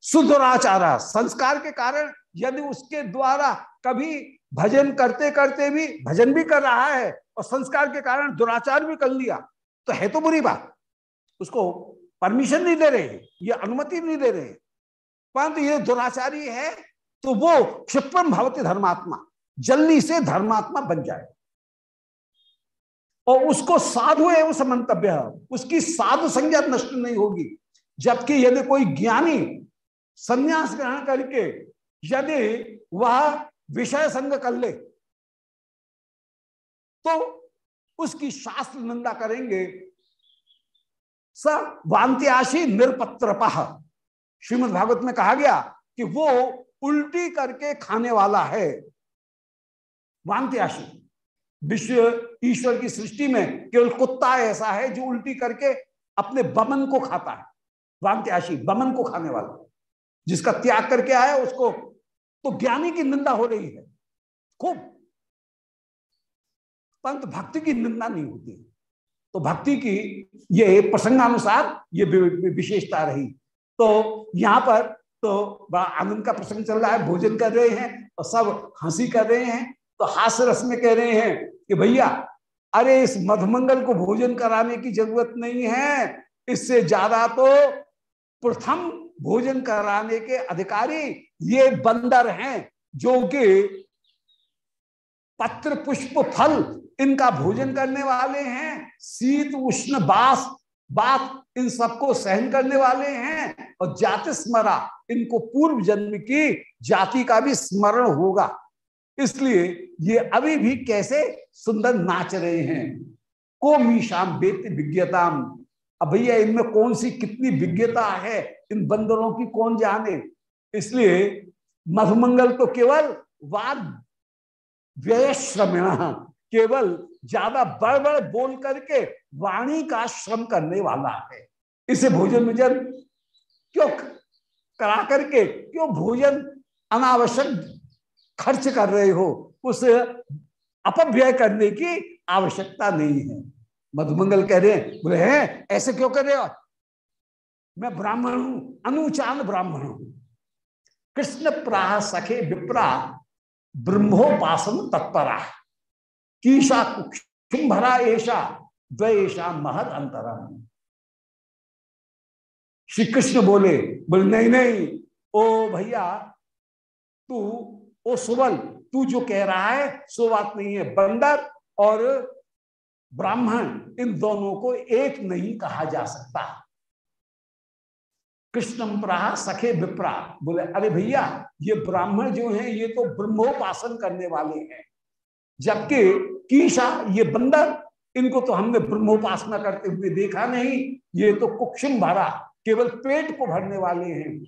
सुदुराचार, संस्कार के कारण यदि उसके द्वारा कभी भजन करते करते भी, भजन भी कर रहा है और संस्कार के कारण दुराचार भी कर लिया तो है तो बुरी बात। उसको परमिशन नहीं दे रहे ये अनुमति नहीं दे रहे परंतु ये दुराचारी है तो वो क्षिप्रम भवती धर्मात्मा, जल्दी से धर्मात्मा बन जाए। और उसको साधु एवं समंतव्य उसकी साधु संज्ञा नष्ट नहीं होगी, जबकि यदि कोई ज्ञानी संन्यास ग्रहण करके, यदि वह विषय संग कर ले। तो उसकी शास्त्र निंदा करेंगे। स वांत्याशी निरपत्र श्रीमद भागवत में कहा गया कि वो उल्टी करके खाने वाला है। वांत्याशी विश्व ईश्वर की सृष्टि में केवल कुत्ता ऐसा है जो उल्टी करके अपने बमन को खाता है। वांत्याशी बमन को खाने वाला। जिसका त्याग करके आया, उसको तो ज्ञानी की निंदा हो रही है। खूब। परंतु भक्ति की निंदा नहीं होती। तो भक्ति की ये प्रसंगानुसार ये विशेषता रही। तो यहाँ पर तो बड़ा आनंद का प्रसंग चल रहा है, भोजन कर रहे हैं और सब हँसी कर रहे हैं। तो हास्य रस में कह रहे हैं कि भैया, अरे इस मधुमंगल को भोजन कराने की ज़रूरत नहीं है। इससे ज़्यादा तो प्रथम भोजन कराने के अधिकारी ये बंदर हैं जो कि पत्र, पुष्प, फल इनका भोजन करने वाले हैं शीत उष्ण, बास, बात इन सबको सहन करने वाले हैं और जाति स्मरा, इनको पूर्व जन्म की जाति का भी स्मरण होगा। इसलिए ये अभी भी कैसे सुंदर नाच रहे हैं। को मीशाम वेत्य विज्ञताम। अब भैया, इनमें कौन सी कितनी विज्ञता है? इन बंदरों की कौन जाने? इसलिए मधुमंगल तो केवल वाद व्यय श्रमिण केवल ज़्यादा बड़ बड़ बोल करके वाणी का श्रम करने वाला है। इसे भोजन भोजन क्यों करा करके, क्यों भोजन अनावश्यक खर्च कर रहे हो, उस अपव्यय करने की आवश्यकता नहीं है। मधुमंगल कह रहे हैं, बोले, हैं, ऐसे क्यों कर रहे हो? मैं ब्राह्मण हूँ, अनुचान ब्राह्मण हूँ। कृष्ण प्राह सखे विप्रा ब्रह्मोपासन तत्परा। कीशा कुंभरा ऐसा द्वेशा महद अंतरम। श्री कृष्ण बोले बोले, नहीं नहीं, ओ भैया, तू, ओ सुबल तू जो कह रहा है, सो बात नहीं है। बंदर और ब्राह्मण, इन दोनों को एक नहीं कहा जा सकता। कृष्णम प्राह सखे विप्रा बोले, अरे भैया, ये ब्राह्मण जो हैं, ये तो ब्रह्मोपासन करने वाले हैं। जबकि कीशा, ये बंदर, इनको तो हमने ब्रह्मोपासना करते हुए देखा नहीं। ये तो कुक्षुम भरा, केवल पेट को भरने वाले हैं।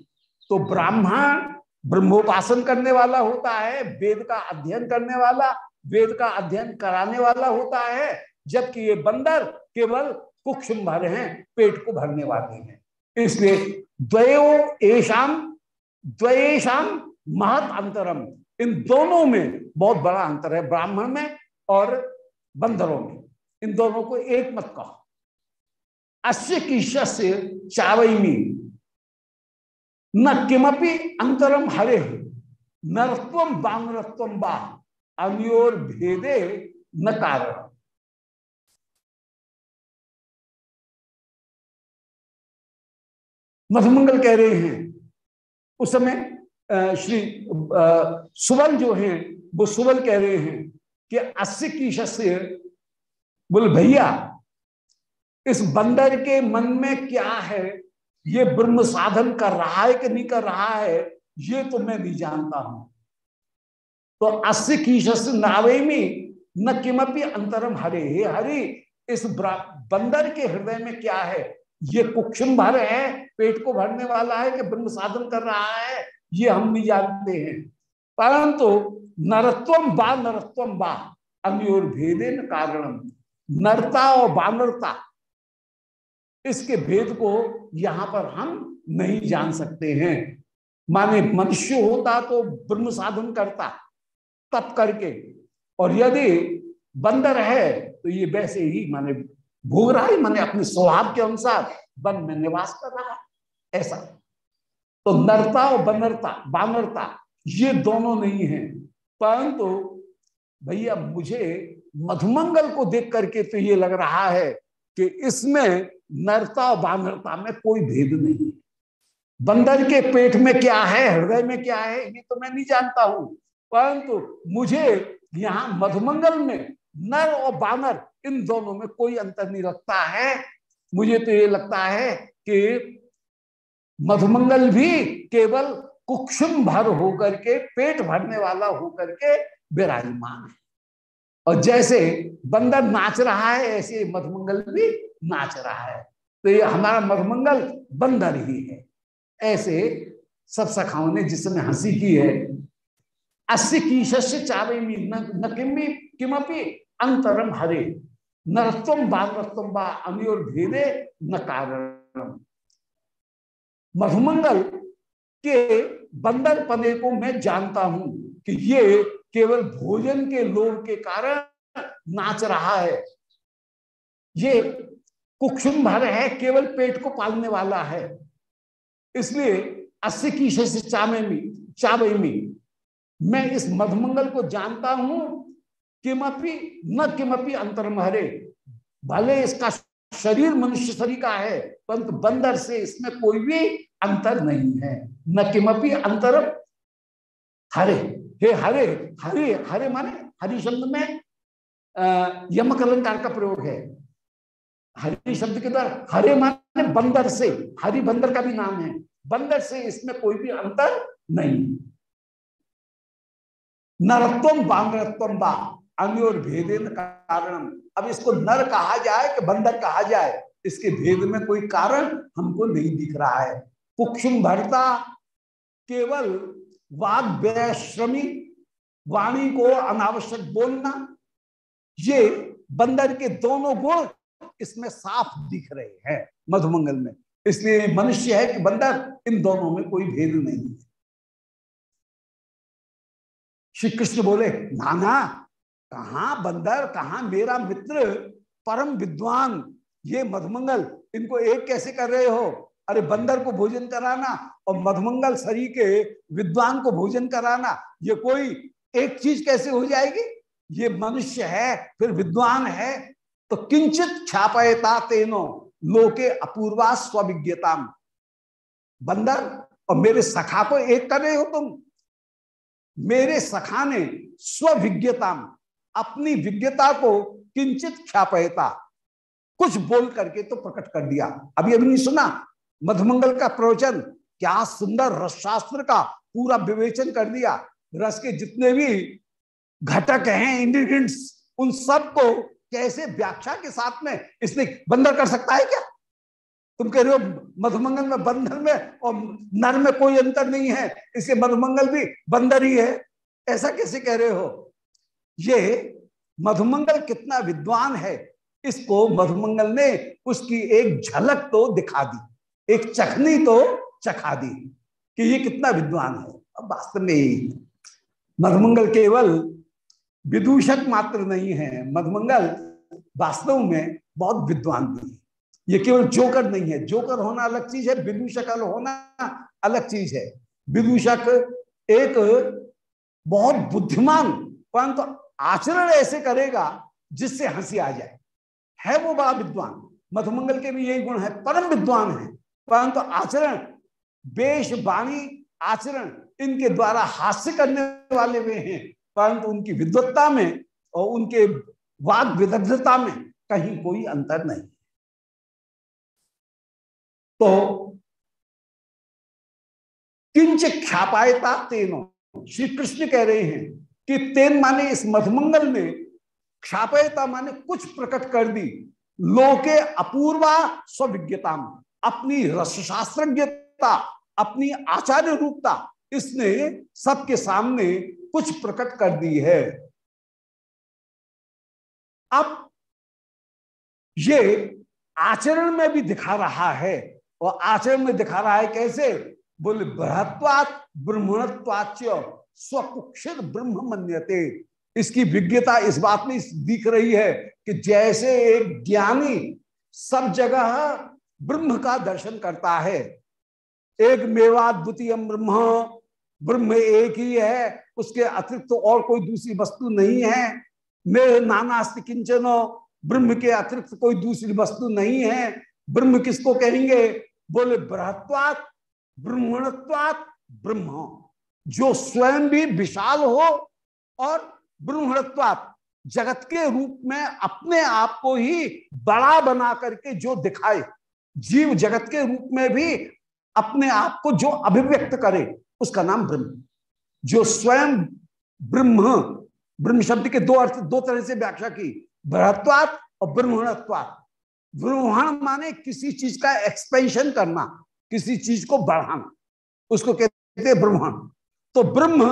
तो ब्राह्मण ब्रह्मोपासन करने वाला होता है, वेद का अध्ययन करने वाला, वेद का अध्ययन कराने वाला होता है, जबकि ये बंदर केवल कुक्षुम भर हैं, पेट को भरने वाले हैं। इसलिए द्वयो एशाम द्वेशाम महत अंतरम। इन दोनों में बहुत बड़ा अंतर है ब्राह्मण में और बंदरों में। इन दोनों को एक मत कहो। अस्य की चावई न किमपि अंतरम हरे हो। नरत्व बांगरत्व बा अन्योर भेदे न कारण मधुमंगल कह रहे हैं। उस समय श्री सुबल जो हैं, वो सुबल कह रहे हैं कि अस्सी की शस्य बोले, भैया, इस बंदर के मन में क्या है? ये ब्रह्म साधन कर रहा है कि नहीं कर रहा है? ये तो मैं नहीं जानता हूँ। तो अस्य की नावे में न किमपी अंतरम हरे। हे हरि, इस बंदर के हृदय में क्या है? ये कुक्षुम भर है, पेट को भरने वाला है कि ब्रह्म साधन कर रहा है, ये हम नहीं जानते हैं। परंतु नरत्वम बा नरत्वम बा अन्योर भेदे न कारणम नरता और बानरता, इसके भेद को यहाँ पर हम नहीं जान सकते हैं। माने मनुष्य होता तो ब्रह्म साधन करता, तप करके, और यदि बंदर है तो ये वैसे ही माने भोग रहा है माने अपने स्वभाव के अनुसार वन में निवास कर रहा है। ऐसा। तो नरता और बनरता बानरता, ये दोनों नहीं है। परंतु भैया, मुझे मधुमंगल को देख करके तो ये लग रहा है कि इसमें नरता और बानरता में कोई भेद नहीं बंदर के पेट में क्या है, हृदय में क्या है, ये तो मैं नहीं जानता हूँ। परंतु मुझे यहाँ मधुमंगल में नर और बानर, इन दोनों में कोई अंतर नहीं रखता है। मुझे तो ये लगता है कि मधुमंगल भी केवल कुक्षुम भर होकर के, पेट भरने वाला होकर के विराजमान है। और जैसे बंदर नाच रहा है, ऐसे मधुमंगल भी नाच रहा है। तो ये हमारा मधुमंगल बंदर ही है। ऐसे सब सखाओं ने जिसने हँसी की है अस्य की शस्य चावे न किमी किमपि अंतरम हरे। नरत्वम बानरत्वम बा अनियोर भेदे न कारण मधुमंगल के बंदर पने को मैं जानता हूँ कि ये केवल भोजन के लोभ के कारण नाच रहा है। ये कुक्षुम भर है, केवल पेट को पालने वाला है। इसलिए अस्सी की चावे में चावे में मैं इस मधुमंगल को जानता हूँ किमपि, न किमपी किमपि अंतर्महरे, भले इसका शरीर मनुष्य शरीर का है, परंतु बंदर से इसमें कोई भी अंतर नहीं है। न किमपि अंतर हरे, हे हरे हरे हरे माने हरि शब्द में यमक अलंकार का प्रयोग है। हरि शब्द के द्वारा, हरे माने बंदर से, हरि बंदर का भी नाम है। बंदर से इसमें कोई भी अंतर नहीं। नरत्वम बांगरत्वम बा। अन्योर भेदेन कारण अब इसको नर कहा जाए कि बंदर कहा जाए, इसके भेद में कोई कारण हमको नहीं दिख रहा है। कुक्षुम भरता केवल वाद व्यश्रमी वाणी को अनावश्यक बोलना, ये बंदर के दोनों गुण इसमें साफ़ दिख रहे हैं मधुमंगल में। इसलिए मनुष्य है कि बंदर इन दोनों में कोई भेद नहीं है। श्री कृष्ण बोले, नाना कहा बंदर, कहा मेरा मित्र, परम विद्वान, ये मधुमंगल, इनको एक कैसे कर रहे हो? अरे बंदर को भोजन कराना और मधुमंगल शरीर के विद्वान को भोजन कराना, ये कोई एक चीज़ कैसे हो जाएगी? ये मनुष्य है, फिर विद्वान है तो किंचित छापयता तेनो, लोके अपूर्वा स्विज्ञता बंदर, और मेरे सखा को एक कर रहे हो तुम? मेरे सखा ने स्विज्ञता अपनी विज्ञता को किंचित ख्यापयता कुछ बोल करके तो प्रकट कर दिया। अभी अभी नहीं सुना। मधुमंगल का प्रवचन, क्या सुंदर रसशास्त्र का पूरा विवेचन कर दिया। रस के जितने भी घटक हैं इंग्रीडियंट्स उन सबको कैसे व्याख्या के साथ में इसने बंदर कर सकता है क्या? तुम कह रहे हो, मधुमंगल में बंधन में और नर में कोई अंतर नहीं है। इसके मधुमंगल भी बंदर ही है। ऐसा कैसे कह रहे हो? ये मधुमंगल कितना विद्वान है, इसको मधुमंगल ने उसकी एक झलक तो दिखा दी, एक चखनी तो चखा दी कि ये कितना विद्वान है। अब वास्तव में मधुमंगल केवल विदूषक मात्र नहीं है, मधुमंगल वास्तव में बहुत विद्वान भी है। ये केवल जोकर नहीं है, जोकर होना अलग चीज़ है, विदूषक होना अलग चीज़ है। विदूषक एक बहुत बुद्धिमान, परंतु तो आचरण ऐसे करेगा जिससे हँसी आ जाए। है वो बड़ा विद्वान। मधुमंगल के भी यही गुण है, परम विद्वान है। परंतु तो आचरण वेश वाणी आचरण इनके द्वारा हास्य करने वाले वे हैं। परंतु उनकी विद्वत्ता में और उनके वाद विदग्धता में कहीं कोई अंतर नहीं। तो किंच ख्यापायता तेनो श्री कृष्ण कह रहे हैं कि तेन माने इस मधुमंगल ने क्षापयता माने कुछ प्रकट कर दी। लोके अपूर्वा स्विज्ञता अपनी रसशास्त्रज्ञता, अपनी आचार्य रूपता, इसने सबके सामने कुछ प्रकट कर दी है। अब ये आचरण में भी दिखा रहा है और आचरण में दिखा रहा है कैसे? बोले बृहत्वात, ब्रह्मणत्वाच्य स्वकुक्षित ब्रह्म मन्यते। इसकी विज्ञता इस बात में दिख रही है कि जैसे एक ज्ञानी सब जगह ब्रह्म का दर्शन करता है, एक मेवा द्वितीय ब्रह्म ब्रह्म एक ही है, उसके अतिरिक्त तो और कोई दूसरी वस्तु नहीं है मेरे नानास्ति किंचन, ब्रह्म के अतिरिक्त कोई दूसरी वस्तु नहीं है। ब्रह्म किसको कहेंगे? बोले बृहत्वात, ब्रह्मणत्वात, ब्रह्म। जो स्वयं भी विशाल हो और ब्रह्मणत्वात जगत के रूप में अपने आप को ही बड़ा बना करके जो दिखाए, जीव जगत के रूप में भी अपने आप को जो अभिव्यक्त करे, उसका नाम ब्रह्म। जो स्वयं ब्रह्म ब्रह्म शब्द के दो अर्थ, दो तरह से व्याख्या की, बृहत्वात और ब्रह्मणत्वात। ब्रह्मण माने किसी चीज़ का एक्सपेंशन करना, किसी चीज़ को बढ़ाना, उसको कहते हैं ब्रह्मण। तो ब्रह्म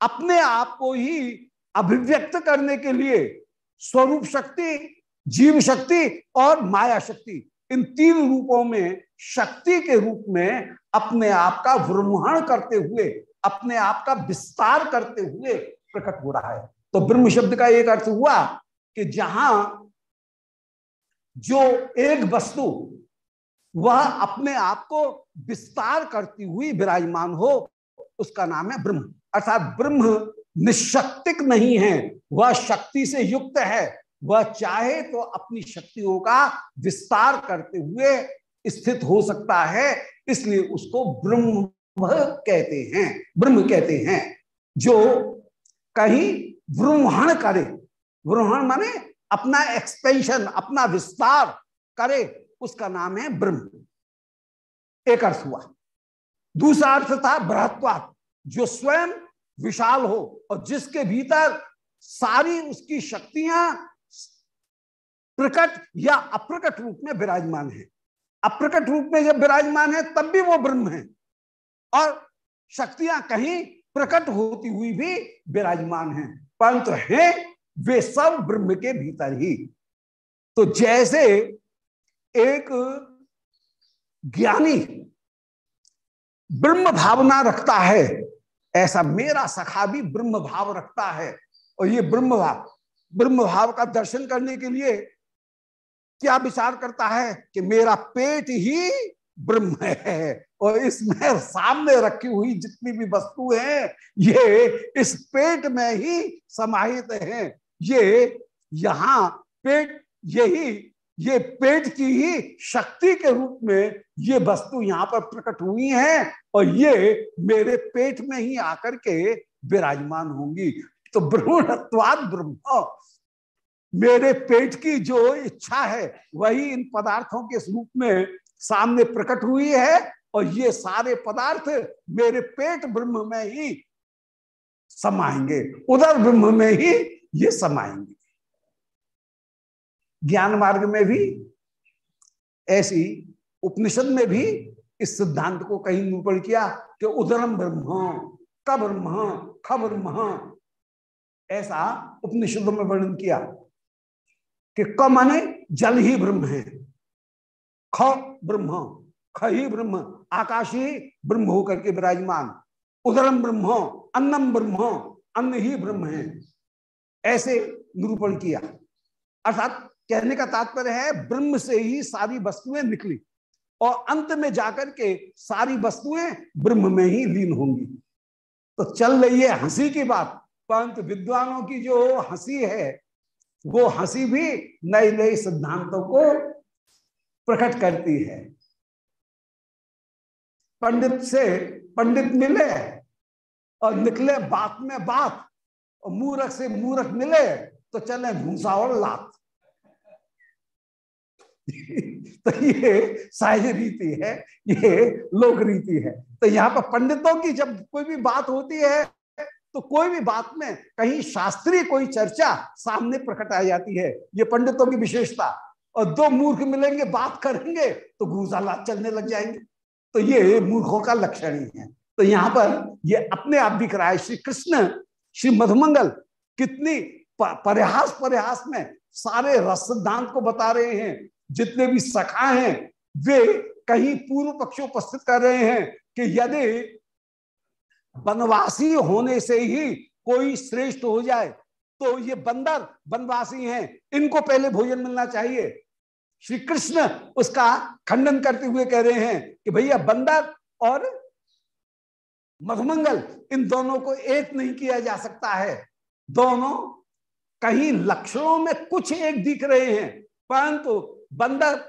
अपने आप को ही अभिव्यक्त करने के लिए स्वरूप शक्ति, जीव शक्ति और माया शक्ति, इन तीन रूपों में शक्ति के रूप में अपने आप का ब्रह्मण करते हुए, अपने आप का विस्तार करते हुए प्रकट हो रहा है। तो ब्रह्म शब्द का एक अर्थ हुआ कि जहाँ जो एक वस्तु वह अपने आप को विस्तार करती हुई विराजमान हो उसका नाम है ब्रह्म। अर्थात ब्रह्म निशक्तिक नहीं है, वह शक्ति से युक्त है। वह चाहे तो अपनी शक्तियों का विस्तार करते हुए स्थित हो सकता है, इसलिए उसको ब्रह्म कहते हैं, ब्रह्म कहते हैं, जो कहीं ब्रह्मण करे। ब्रह्मण माने अपना एक्सपेंशन अपना विस्तार करे, उसका नाम है ब्रह्म। एक अर्थ हुआ। दूसरा अर्थ था बृहत्वात, जो स्वयं विशाल हो और जिसके भीतर सारी उसकी शक्तियाँ प्रकट या अप्रकट रूप में विराजमान है। अप्रकट रूप में जब विराजमान है, तब भी वो ब्रह्म है। और शक्तियाँ कहीं प्रकट होती हुई भी विराजमान है। परंतु है, वे सब ब्रह्म के भीतर ही। तो जैसे एक ज्ञानी ब्रह्म भावना रखता है, ऐसा मेरा सखा भी ब्रह्म भाव रखता है। और ये ब्रह्म भाव ब्रह्म भाव का दर्शन करने के लिए क्या विचार करता है कि मेरा पेट ही ब्रह्म है और इसमें सामने रखी हुई जितनी भी वस्तु है, ये इस पेट में ही समाहित है। ये यहाँ पेट, यही ये पेट की ही शक्ति के रूप में ये वस्तु यहाँ पर प्रकट हुई है और ये मेरे पेट में ही आकर के विराजमान होंगी। तो ब्रह्मत्वाद ब्रह्म। मेरे पेट की जो इच्छा है, वही इन पदार्थों के रूप में सामने प्रकट हुई है और ये सारे पदार्थ मेरे पेट ब्रह्म में ही समाएँगे। उधर ब्रह्म में ही ये समाएँगे। ज्ञान मार्ग में भी, ऐसी उपनिषद में भी इस सिद्धांत को कहीं निरूपण किया कि उदरम ब्रह्म, क ब्रह्म, ख ब्रह्म, ऐसा उपनिषदों में वर्णन किया कि क माने जल ही ब्रह्म है। ख ब्रह्म, ख ही ब्रह्म, आकाश ब्रह्म होकर के विराजमान। उदरम ब्रह्म, अन्नम ब्रह्म, अन्न ही ब्रह्म है। ऐसे निरूपण किया। अर्थात कहने का तात्पर्य है, ब्रह्म से ही सारी वस्तुएँ निकली और अंत में जाकर के सारी वस्तुएँ ब्रह्म में ही लीन होंगी। तो चल रही है हँसी की बात, परंतु विद्वानों की जो हँसी है, वो हँसी भी नए नए सिद्धांतों को प्रकट करती है। पंडित से पंडित मिले और निकले बात में बात और मूरख से मूरख मिले तो चले भूसा और लात। <laughs> तो ये साहित्य रीति है, ये लोक रीति है। तो यहाँ पर पंडितों की जब कोई भी बात होती है तो कोई भी बात में कहीं शास्त्रीय कोई चर्चा सामने प्रकट आ जाती है, ये पंडितों की विशेषता। और दो मूर्ख मिलेंगे, बात करेंगे तो घूसालात चलने लग जाएँगे। तो ये मूर्खों का लक्षण ही है। तो यहाँ पर ये अपने आप दिख रहा है। श्री कृष्ण, श्री मधुमंगल कितनी प्रयास प्रयास में सारे रस सिद्धांत को बता रहे हैं। जितने भी सखा हैं, वे कहीं पूर्व पक्ष उपस्थित कर रहे हैं कि यदि वनवासी होने से ही कोई श्रेष्ठ हो जाए तो ये बंदर वनवासी हैं, इनको पहले भोजन मिलना चाहिए। श्री कृष्ण उसका खंडन करते हुए कह रहे हैं कि भैया बंदर और मधुमंगल, इन दोनों को एक नहीं किया जा सकता है। दोनों कहीं लक्षणों में कुछ एक दिख रहे हैं, परंतु बंदर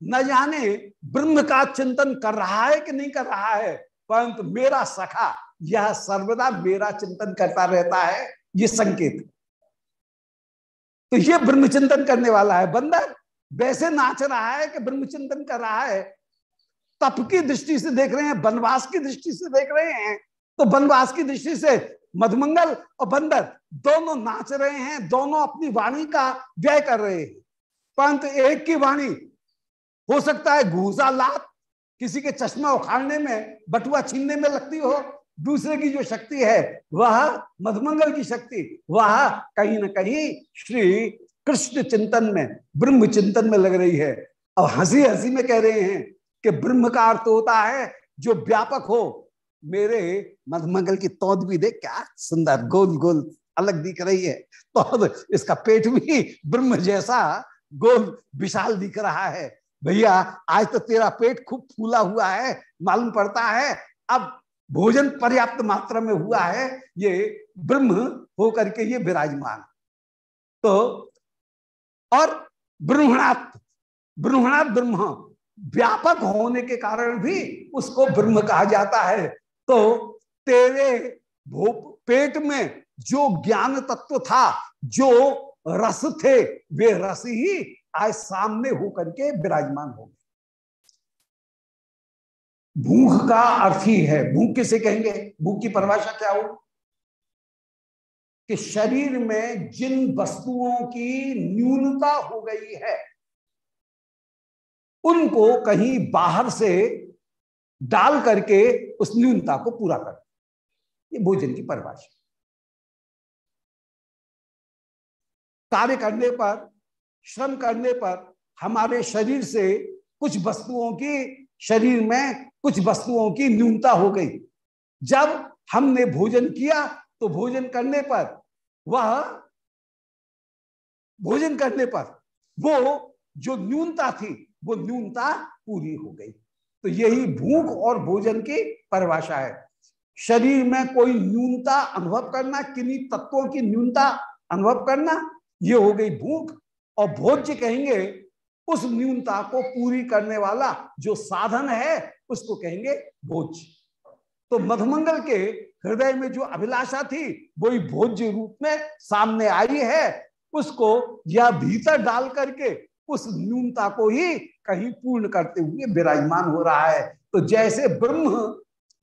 न जाने ब्रह्म का चिंतन कर रहा है कि नहीं कर रहा है, परंतु मेरा सखा, यह सर्वदा मेरा चिंतन करता रहता है, ये संकेत। तो ये ब्रह्म चिंतन करने वाला है। बंदर वैसे नाच रहा है कि ब्रह्म चिंतन कर रहा है, तप की दृष्टि से देख रहे हैं, वनवास की दृष्टि से देख रहे हैं तो वनवास की दृष्टि से मधुमंगल और बंदर दोनों नाच रहे हैं, दोनों अपनी वाणी का व्यय कर रहे हैं। परंतु एक की वाणी। हो सकता है घूसा लात किसी के चश्मा उखाड़ने में, बटुआ छीनने में लगती हो। दूसरे की जो शक्ति है, वह मधुमंगल की शक्ति, वह कहीं ना कहीं श्री कृष्ण चिंतन में, ब्रह्म चिंतन में लग रही है। अब हँसी हँसी में कह रहे हैं कि ब्रह्म का अर्थ होता है, जो व्यापक हो। मेरे मधुमंगल की तौद भी देख, क्या सुंदर गोल गोल अलग दिख रही है। तो इसका पेट भी ब्रह्म जैसा गोल विशाल दिख रहा है। भैया, आज तो तेरा पेट खूब फूला हुआ है, मालूम पड़ता है। अब भोजन पर्याप्त मात्रा में हुआ है, ये ब्रह्म होकर के ये विराजमान। तो और ब्रह्मणात् ब्रह्मणात् ब्रह्म व्यापक होने के कारण भी उसको ब्रह्म कहा जाता है। तो तेरे पेट में जो ज्ञान तत्व था, जो रस थे, वे रस ही आज सामने होकर के विराजमान हो गए। भूख का अर्थ ही है। भूख किसे कहेंगे? भूख की परिभाषा क्या हो कि शरीर में जिन वस्तुओं की न्यूनता हो गई है, उनको कहीं बाहर से डाल करके उस न्यूनता को पूरा कर। ये भोजन की परिभाषा। कार्य करने पर, श्रम करने पर हमारे शरीर से कुछ वस्तुओं की, शरीर में कुछ वस्तुओं की न्यूनता हो गई। जब हमने भोजन किया तो भोजन करने पर, वह भोजन करने पर, वो जो न्यूनता थी, वो न्यूनता पूरी हो गई। तो यही भूख और भोजन की परिभाषा है। शरीर में कोई न्यूनता अनुभव करना, किन्हीं तत्वों की न्यूनता अनुभव करना ये हो गई भूख। और भोज्य कहेंगे, उस न्यूनता को पूरी करने वाला जो साधन है, उसको कहेंगे भोज्य। तो मधुमंगल के हृदय में जो अभिलाषा थी, वही भोज्य रूप में सामने आई है। उसको या भीतर डाल करके उस न्यूनता को ही कहीं पूर्ण करते हुए विराजमान हो रहा है। तो जैसे ब्रह्म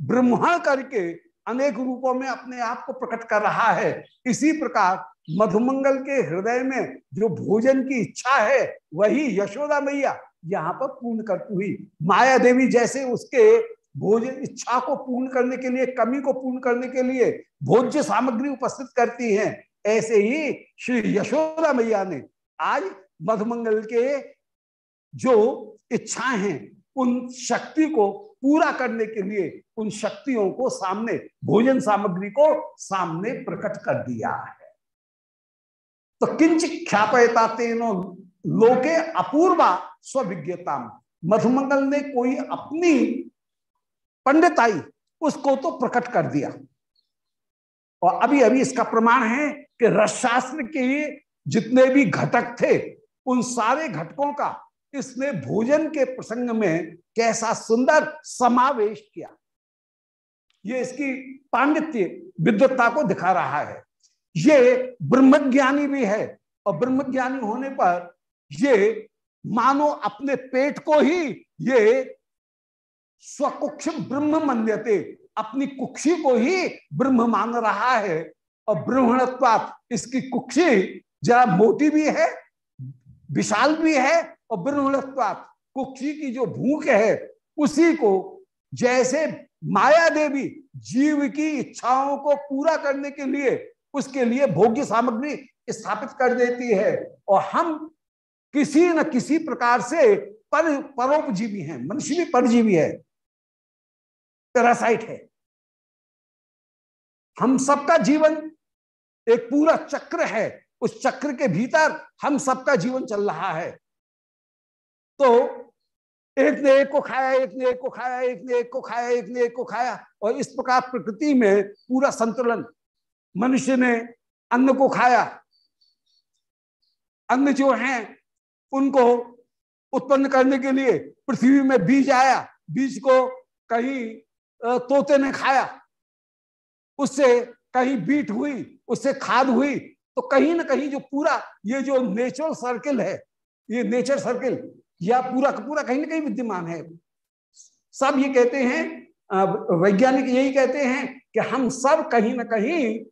ब्रह्मण करके अनेक रूपों में अपने आप को प्रकट कर रहा है, इसी प्रकार मधुमंगल के हृदय में जो भोजन की इच्छा है, वही यशोदा मैया यहाँ पर पूर्ण करती हुई, माया देवी जैसे उसके भोजन इच्छा को पूर्ण करने के लिए, कमी को पूर्ण करने के लिए भोज्य सामग्री उपस्थित करती हैं, ऐसे ही श्री यशोदा मैया ने आज मधुमंगल के जो इच्छाएँ हैं, उन शक्ति को पूरा करने के लिए, उन शक्तियों को सामने, भोजन सामग्री को सामने प्रकट कर दिया है। तो किंच ख्यापयता तेनो लोके अपूर्वा स्विज्ञता मधुमंगल ने कोई अपनी पंडिताई उसको तो प्रकट कर दिया। और अभी अभी इसका प्रमाण है कि रसशास्त्र के जितने भी घटक थे, उन सारे घटकों का इसने भोजन के प्रसंग में कैसा सुंदर समावेश किया। ये इसकी पांडित्य विद्वत्ता को दिखा रहा है। ये ब्रह्मज्ञानी भी है और ब्रह्मज्ञानी होने पर ये मानो अपने पेट को ही ये स्वकुक्ष ब्रह्म मन्यते, अपनी कुक्षी को ही ब्रह्म मान रहा है और ब्रह्मणत्वात इसकी कुक्षी जरा मोटी भी है, विशाल भी है और ब्रह्मणत्वात कुक्षी की जो भूख है उसी को जैसे माया देवी जीव की इच्छाओं को पूरा करने के लिए उसके लिए भोग्य सामग्री स्थापित कर देती है। और हम किसी न किसी प्रकार से पर, परोपजीवी हैं, मनुष्य भी परजीवी है। पैरासाइट है। हम सबका जीवन एक पूरा चक्र है। उस चक्र के भीतर हम सबका जीवन चल रहा है। तो एक ने एक को खाया, एक ने एक को खाया, एक ने एक को खाया, एक ने एक को खाया, और इस प्रकार प्रकृति में पूरा संतुलन मनुष्य ने अन्न को खाया। अन्न जो है, उनको उत्पन्न करने के लिए पृथ्वी में बीज आया। बीज को कहीं तोते ने खाया। उससे कहीं बीट हुई, उससे खाद हुई तो कहीं ना कहीं जो पूरा, ये जो नेचुरल सर्किल है, ये नेचर सर्किल या पूरा पूरा कहीं ना कहीं विद्यमान है। सब ये कहते हैं वैज्ञानिक यही कहते हैं कि हम सब कहीं ना कहीं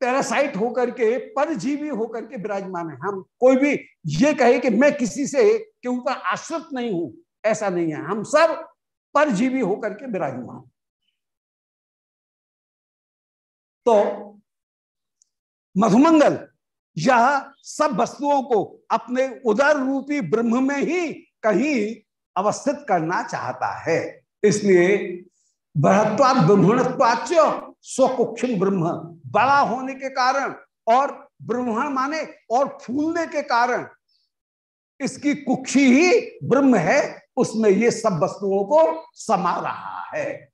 पैरासाइट होकर के परजीवी होकर के विराजमान है। हम कोई भी ये कहे कि मैं किसी से के ऊपर आश्रित नहीं हूँ, ऐसा नहीं है। हम सब परजीवी होकर के विराजमान। तो मधुमंगल, यह सब वस्तुओं को अपने उदर रूपी ब्रह्म में ही कहीं अवस्थित करना चाहता है। इसलिए बृहत्वाद ब्रह्मणत्वाच स्वकुक्षिम ब्रह्म बड़ा होने के कारण और ब्रह्मण माने और फूलने के कारण। इसकी कुक्षी ही ब्रह्म है, उसमें ये सब वस्तुओं को समा रहा है।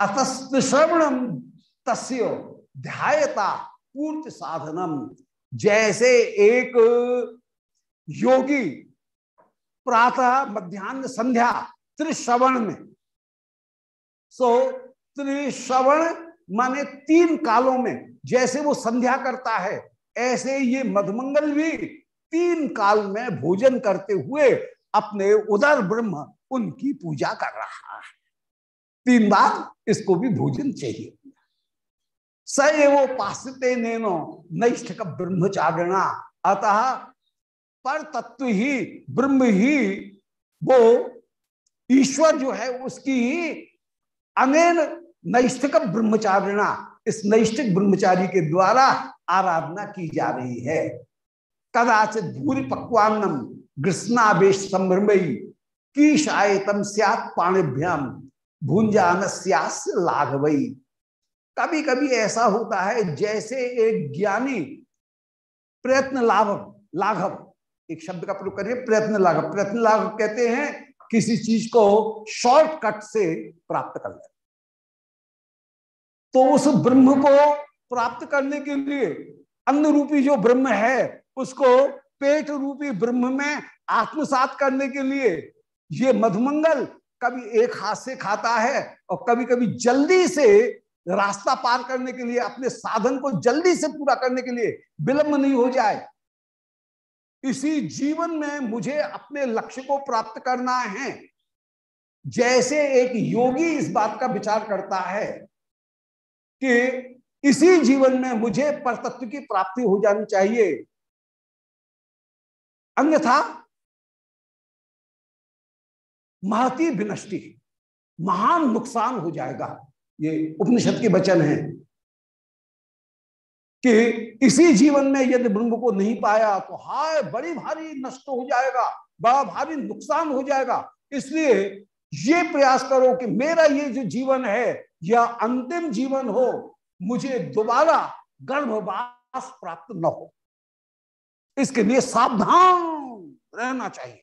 अतस्त श्रवणम तस्य ध्यायता पूर्ति साधनम। जैसे एक योगी प्रातः मध्यान्ह संध्या त्रिश्रवण में, सो त्रिश्रवण माने तीन कालों में, जैसे वो संध्या करता है, ऐसे ये मधुमंगल भी तीन काल में भोजन करते हुए अपने उदर ब्रह्म, उनकी पूजा कर रहा है। तीन बार इसको भी भोजन चाहिए। स एवो पासते नैनो नैष्ठ का ब्रह्मचारणा। अतः पर तत्व ही, ब्रह्म ही, वो ईश्वर जो है, उसकी ही अनेन नैष्ठिक ब्रह्मचारिणा, इस नैष्ठिक ब्रह्मचारी के द्वारा आराधना की जा रही है। कदाचित भूरि पक्वान्नम ग्रस्नावेश संभ्रमयी की शायतम सियात पाणिभ्याम भूंजान लाघवई कभी कभी ऐसा होता है जैसे एक ज्ञानी प्रयत्न लाभव, लाघव, एक शब्द का प्रयोग करिए, प्रयत्न लाघव। प्रयत्न लाघव कहते हैं, किसी चीज़ को शॉर्टकट से प्राप्त कर ले। तो उस ब्रह्म को प्राप्त करने के लिए अन्न रूपी जो ब्रह्म है, उसको पेट रूपी ब्रह्म में आत्मसात करने के लिए ये मधुमंगल कभी एक हाथ से खाता है और कभी कभी जल्दी से रास्ता पार करने के लिए, अपने साधन को जल्दी से पूरा करने के लिए विलंब नहीं हो जाए। इसी जीवन में मुझे अपने लक्ष्य को प्राप्त करना है। जैसे एक योगी इस बात का विचार करता है कि इसी जीवन में मुझे परतत्व की प्राप्ति हो जानी चाहिए। अन्यथा महती विनष्टि, महान नुकसान हो जाएगा। ये उपनिषद के वचन है कि इसी जीवन में यदि ब्रह्म को नहीं पाया तो हाय, बड़ी भारी नष्ट हो जाएगा, बड़ा भारी नुकसान हो जाएगा। इसलिए ये प्रयास करो कि मेरा ये जो जीवन है यह अंतिम जीवन हो, मुझे दोबारा गर्भवास प्राप्त न हो। इसके लिए सावधान रहना चाहिए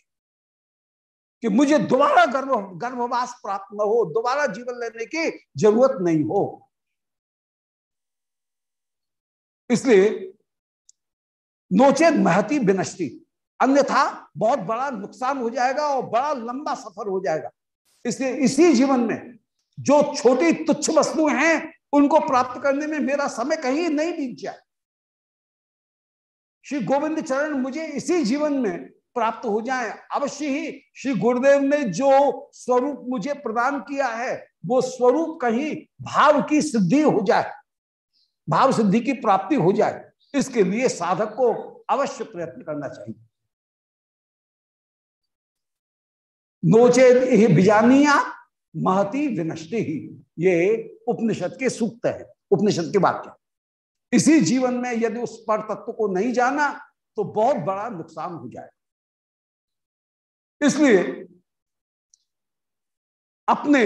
कि मुझे दोबारा गर्भ, गर्भवास प्राप्त न हो, दोबारा जीवन लेने की ज़रूरत नहीं हो। इसलिए नोचेत महती विनष्टि, अन्यथा बहुत बड़ा नुकसान हो जाएगा और बड़ा लंबा सफ़र हो जाएगा। इसलिए इसी जीवन में जो छोटी तुच्छ वस्तु हैं, उनको प्राप्त करने में मेरा समय कहीं नहीं बीत जाए श्री गोविंद चरण मुझे इसी जीवन में प्राप्त हो जाए। अवश्य ही श्री गुरुदेव ने जो स्वरूप मुझे प्रदान किया है, वो स्वरूप कहीं भाव की सिद्धि हो जाए, भाव सिद्धि की प्राप्ति हो जाए, इसके लिए साधक को अवश्य प्रयत्न करना चाहिए। नोचे बिजानिया महती विनष्टि ही। ये उपनिषद के सूक्त है, उपनिषद के वाक्य। इसी जीवन में यदि उस पर तत्व को नहीं जाना तो बहुत बड़ा नुकसान हो जाए। इसलिए अपने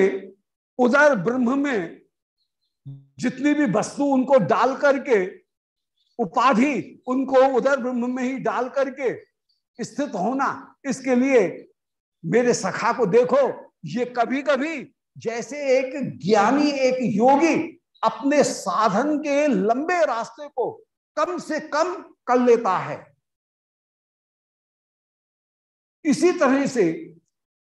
उदर ब्रह्म में जितनी भी वस्तु उनको डाल करके, उपाधि उनको उदर ब्रह्म में ही डाल करके स्थित होना, इसके लिए मेरे सखा को देखो, ये कभी कभी जैसे एक ज्ञानी, एक योगी अपने साधन के लंबे रास्ते को कम से कम कर लेता है। इसी तरह से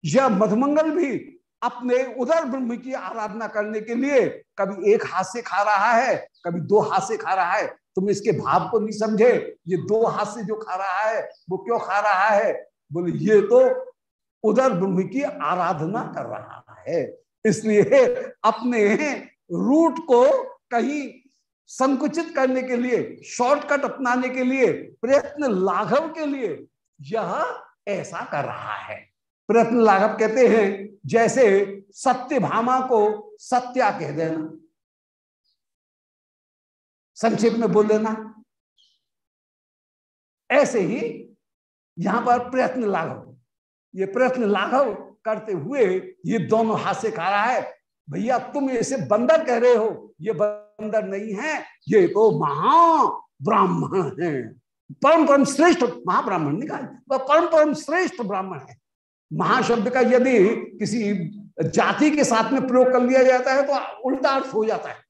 यह मधुमंगल भी अपने उदर ब्रह्म की आराधना करने के लिए कभी एक हाथ से खा रहा है, कभी दो हाथ से खा रहा है। तुम इसके भाव को नहीं समझे, ये दो हाथ से जो खा रहा है, वो क्यों खा रहा है? बोले, ये तो उदर ब्रह्म की आराधना कर रहा है। इसलिए अपने रूट को कहीं संकुचित करने के लिए, शॉर्टकट अपनाने के लिए, प्रयत्न लाघव के लिए यह ऐसा कर रहा है। प्रयत्न लाघव कहते हैं, जैसे सत्य भामा को सत्या कह देना। संक्षेप में बोल देना। ऐसे ही यहाँ पर प्रयत्न लाघव। ये प्रयत्न लाघव करते हुए ये दोनों से खा रहा है। भैया, तुम इसे बंदर कह रहे हो। ये बंदर नहीं है, ये तो महा ब्राह्मण है। परम परम श्रेष्ठ महाब्राह्मण, निकाल। वह परम परम श्रेष्ठ ब्राह्मण है। महाशब्द का यदि किसी जाति के साथ में प्रयोग कर लिया जाता है तो उल्टा अर्थ हो जाता है।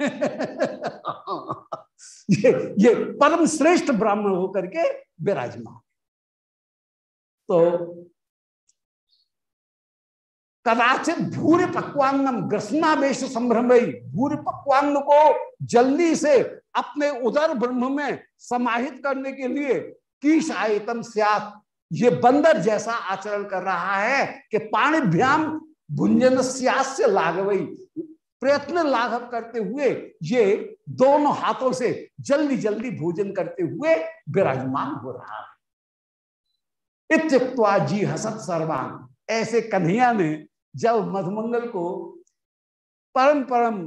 <laughs> ये ये परम श्रेष्ठ ब्राह्मण होकर के विराजमान। तो कदाचित भूर पक्वान्नम ग्रसनावेश संभ्रम भूर पक्वान्न को जल्दी से अपने उदर ब्रह्म में समाहित करने के लिए कीश आयतम सियात। ये बंदर जैसा आचरण कर रहा है कि पाणिभ्याम भुंजन से लाघवई। प्रयत्न लाघव करते हुए ये दोनों हाथों से जल्दी जल्दी भोजन करते हुए विराजमान हो रहा है। जी हसत सर्वान। ऐसे कन्हैया ने जब मधुमंगल को परम परम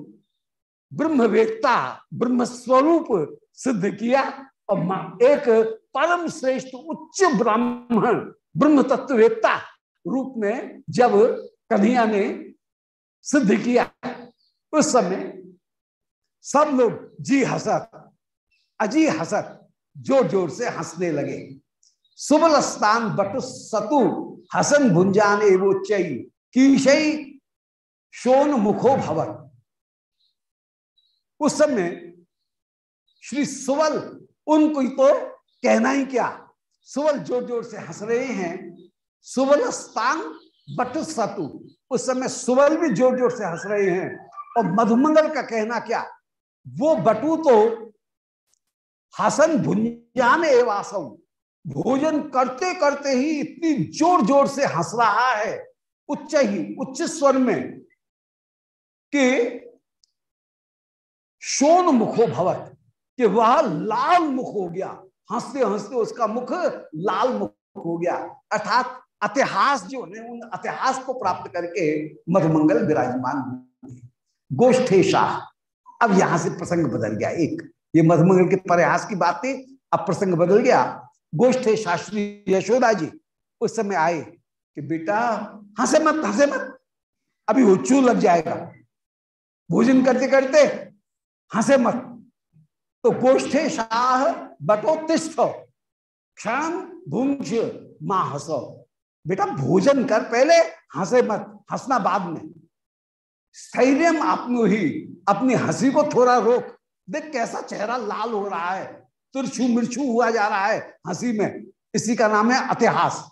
ब्रह्मवेत्ता ब्रह्म स्वरूप सिद्ध किया और एक परम श्रेष्ठ उच्च ब्राह्मण ब्रह्म तत्ववेत्ता रूप में जब कन्हैया ने सिद्ध किया, उस समय सब लोग जी हसत, अजी हसत ज़ोर ज़ोर से हंसने लगे। सुबल स्थान बटु सतु हसन भुंजान एवोच्चई कीशई शोन मुखो भवन। उस समय श्री सुवल, उनको तो कहना ही क्या? सुवल ज़ोर ज़ोर से हंस रहे हैं। सुवल स्थान बट सतु उस समय सुवल भी ज़ोर ज़ोर से हंस रहे हैं। और मधुमंगल का कहना क्या? वो बटू तो हसन भुंजान एवासम भोजन करते करते ही इतनी ज़ोर ज़ोर से हंस रहा है। उच्च ही, उच्च स्वर में कि शोन मुखो भवत, कि वह लाल मुख हो गया। हँसते हँसते उसका मुख लाल मुख हो गया। अर्थात इतिहास जो है, उन इतिहास को प्राप्त करके मधुमंगल विराजमान गोष्ठे शाह अब यहाँ से प्रसंग बदल गया एक। ये मधुमंगल के प्रयास की बात थी, अब प्रसंग बदल गया। गोष्ठे शास्त्री यशोदा जी उस समय आए। कि बेटा हंसे मत हंसे मत अभी उच्चू लग जाएगा। भोजन करते करते हंसे मत तो गोष्ठे शाह बटोत्तिष्ठ। क्षण भूंक्ष माँ हंसो। बेटा, भोजन कर पहले हंसे मत हंसना बाद में। स्थैर्य आपनु ही। अपनी हँसी को थोड़ा रोक। देख कैसा चेहरा लाल हो रहा है। तिरछू मिर्छू हुआ जा रहा है हँसी में। इसी का नाम है इतिहास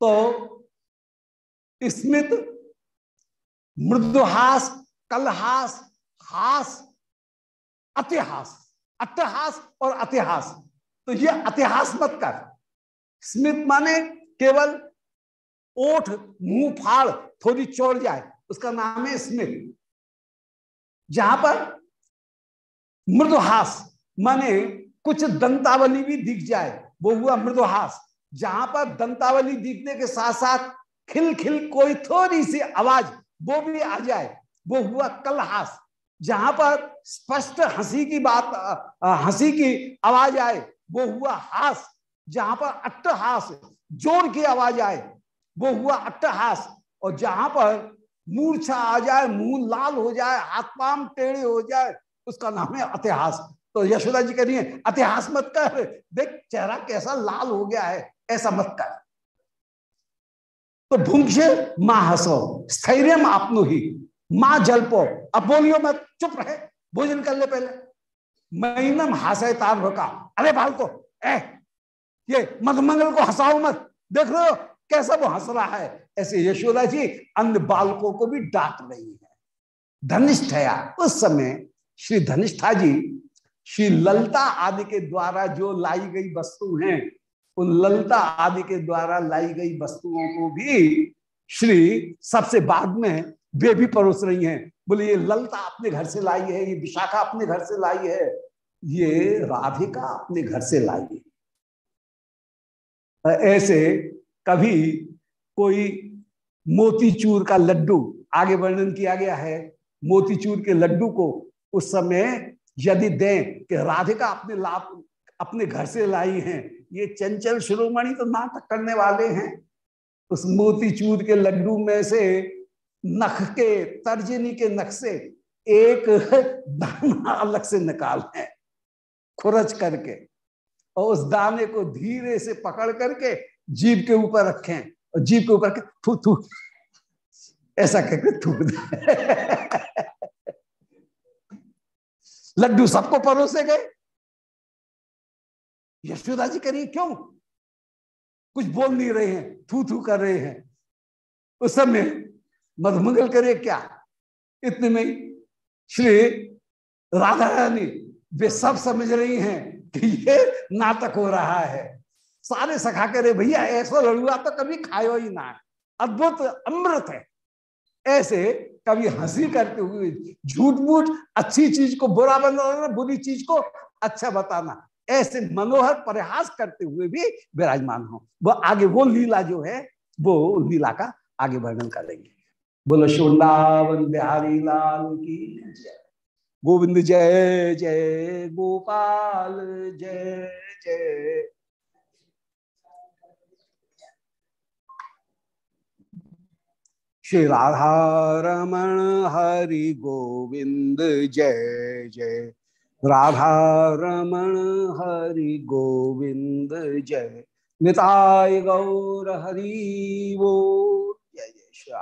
तो स्मित मृदुहास, कलहास, हास, अतिहास अट्टहास और अतिहास। तो ये अतिहास मत कर। स्मित माने केवल ओठ, मुँह, फाड़, थोड़ी चोर जाए। उसका नाम है स्मित। जहाँ पर मृदुहास माने कुछ दंतावली भी दिख जाए, वो हुआ मृदुहास। जहाँ पर दंतावली दिखने के साथ साथ खिल खिल कोई थोड़ी सी आवाज़, वो भी आ जाए। वो हुआ कलहास, जहाँ पर स्पष्ट हँसी की बात हँसी की आवाज़ आए। वो हुआ हास, जहाँ पर अट्टहास, ज़ोर की आवाज़ आए। वो हुआ अट्टहास, और जहाँ पर मूर्छा आ जाए, मुँह लाल हो जाए, हाथ पाम टेढ़े हो जाए, उसका नाम है अतिहास। तो यशोदा जी कह रही है इतिहास मत कर, देख, चेहरा कैसा लाल हो गया है, ऐसा मत कर। तो भूंक्ष माँ हसो, स्थैर्य आपनो ही। माँ जलपो, अब बोलियो मत, चुप रहे, भोजन कर ले पहले। महीनम हासे तार का अरे बाल को ए ये मधुमंगल को हंसाओ मत। देख रहे हो, कैसा वो हंस रहा है? ऐसे यशोदा जी अन्य बालकों को भी डांट रही है। धनिष्ठया उस समय श्री धनिष्ठा जी, श्री ललता आदि के द्वारा जो लाई गई वस्तु हैं उन ललता आदि के द्वारा लाई गई वस्तुओं को भी श्री सबसे बाद में वे भी परोस रही हैं। बोले, ये ललता अपने घर से लाई है, ये विशाखा अपने घर से लाई है, ये राधिका अपने घर से लाई है। ऐसे कभी कोई मोतीचूर का लड्डू, आगे वर्णन किया गया है, मोतीचूर के लड्डू को उस समय यदि दें कि राधिका अपने लाभ अपने घर से लाई हैं। ये चंचल शिरोमणि तो नाटक करने वाले हैं। उस मोती मोतीचूर के लड्डू में से नख के, तर्जनी के नख से एक दाना अलग से निकाल है। खुरच करके और उस दाने को धीरे से पकड़ करके जीप के ऊपर रखें और जीप के ऊपर थू थू। ऐसा कहकर थूक दे। लड्डू सबको परोसे गए। यशोदा जी करिए क्यों? कुछ बोल नहीं रहे हैं थू थू कर रहे हैं। उस समय मधुमंगल करे क्या? इतने में श्री राधा रानी वे सब समझ रही हैं कि ये नाटक हो रहा है। सारे सखा करे भैया, ऐसा लड़ुआ तो कभी खायो ही ना। अद्भुत अमृत है। ऐसे कभी हँसी करते हुए झूठ मूठ अच्छी चीज़ को बुरा बनाना बुरी चीज़ को अच्छा बताना। ऐसे मनोहर प्रयास करते हुए भी विराजमान हो। वो आगे वो लीला जो है, वो लीला का आगे वर्णन करेंगे। बोलो शुंदावन बिहारी लाल की गोविंद जय जय गोपाल, जय जय। श्री राधा रमण हरि गोविंद जय जय। राधा रमण हरि गोविंद जय। निताय गौर हरि वो। जय जय श्री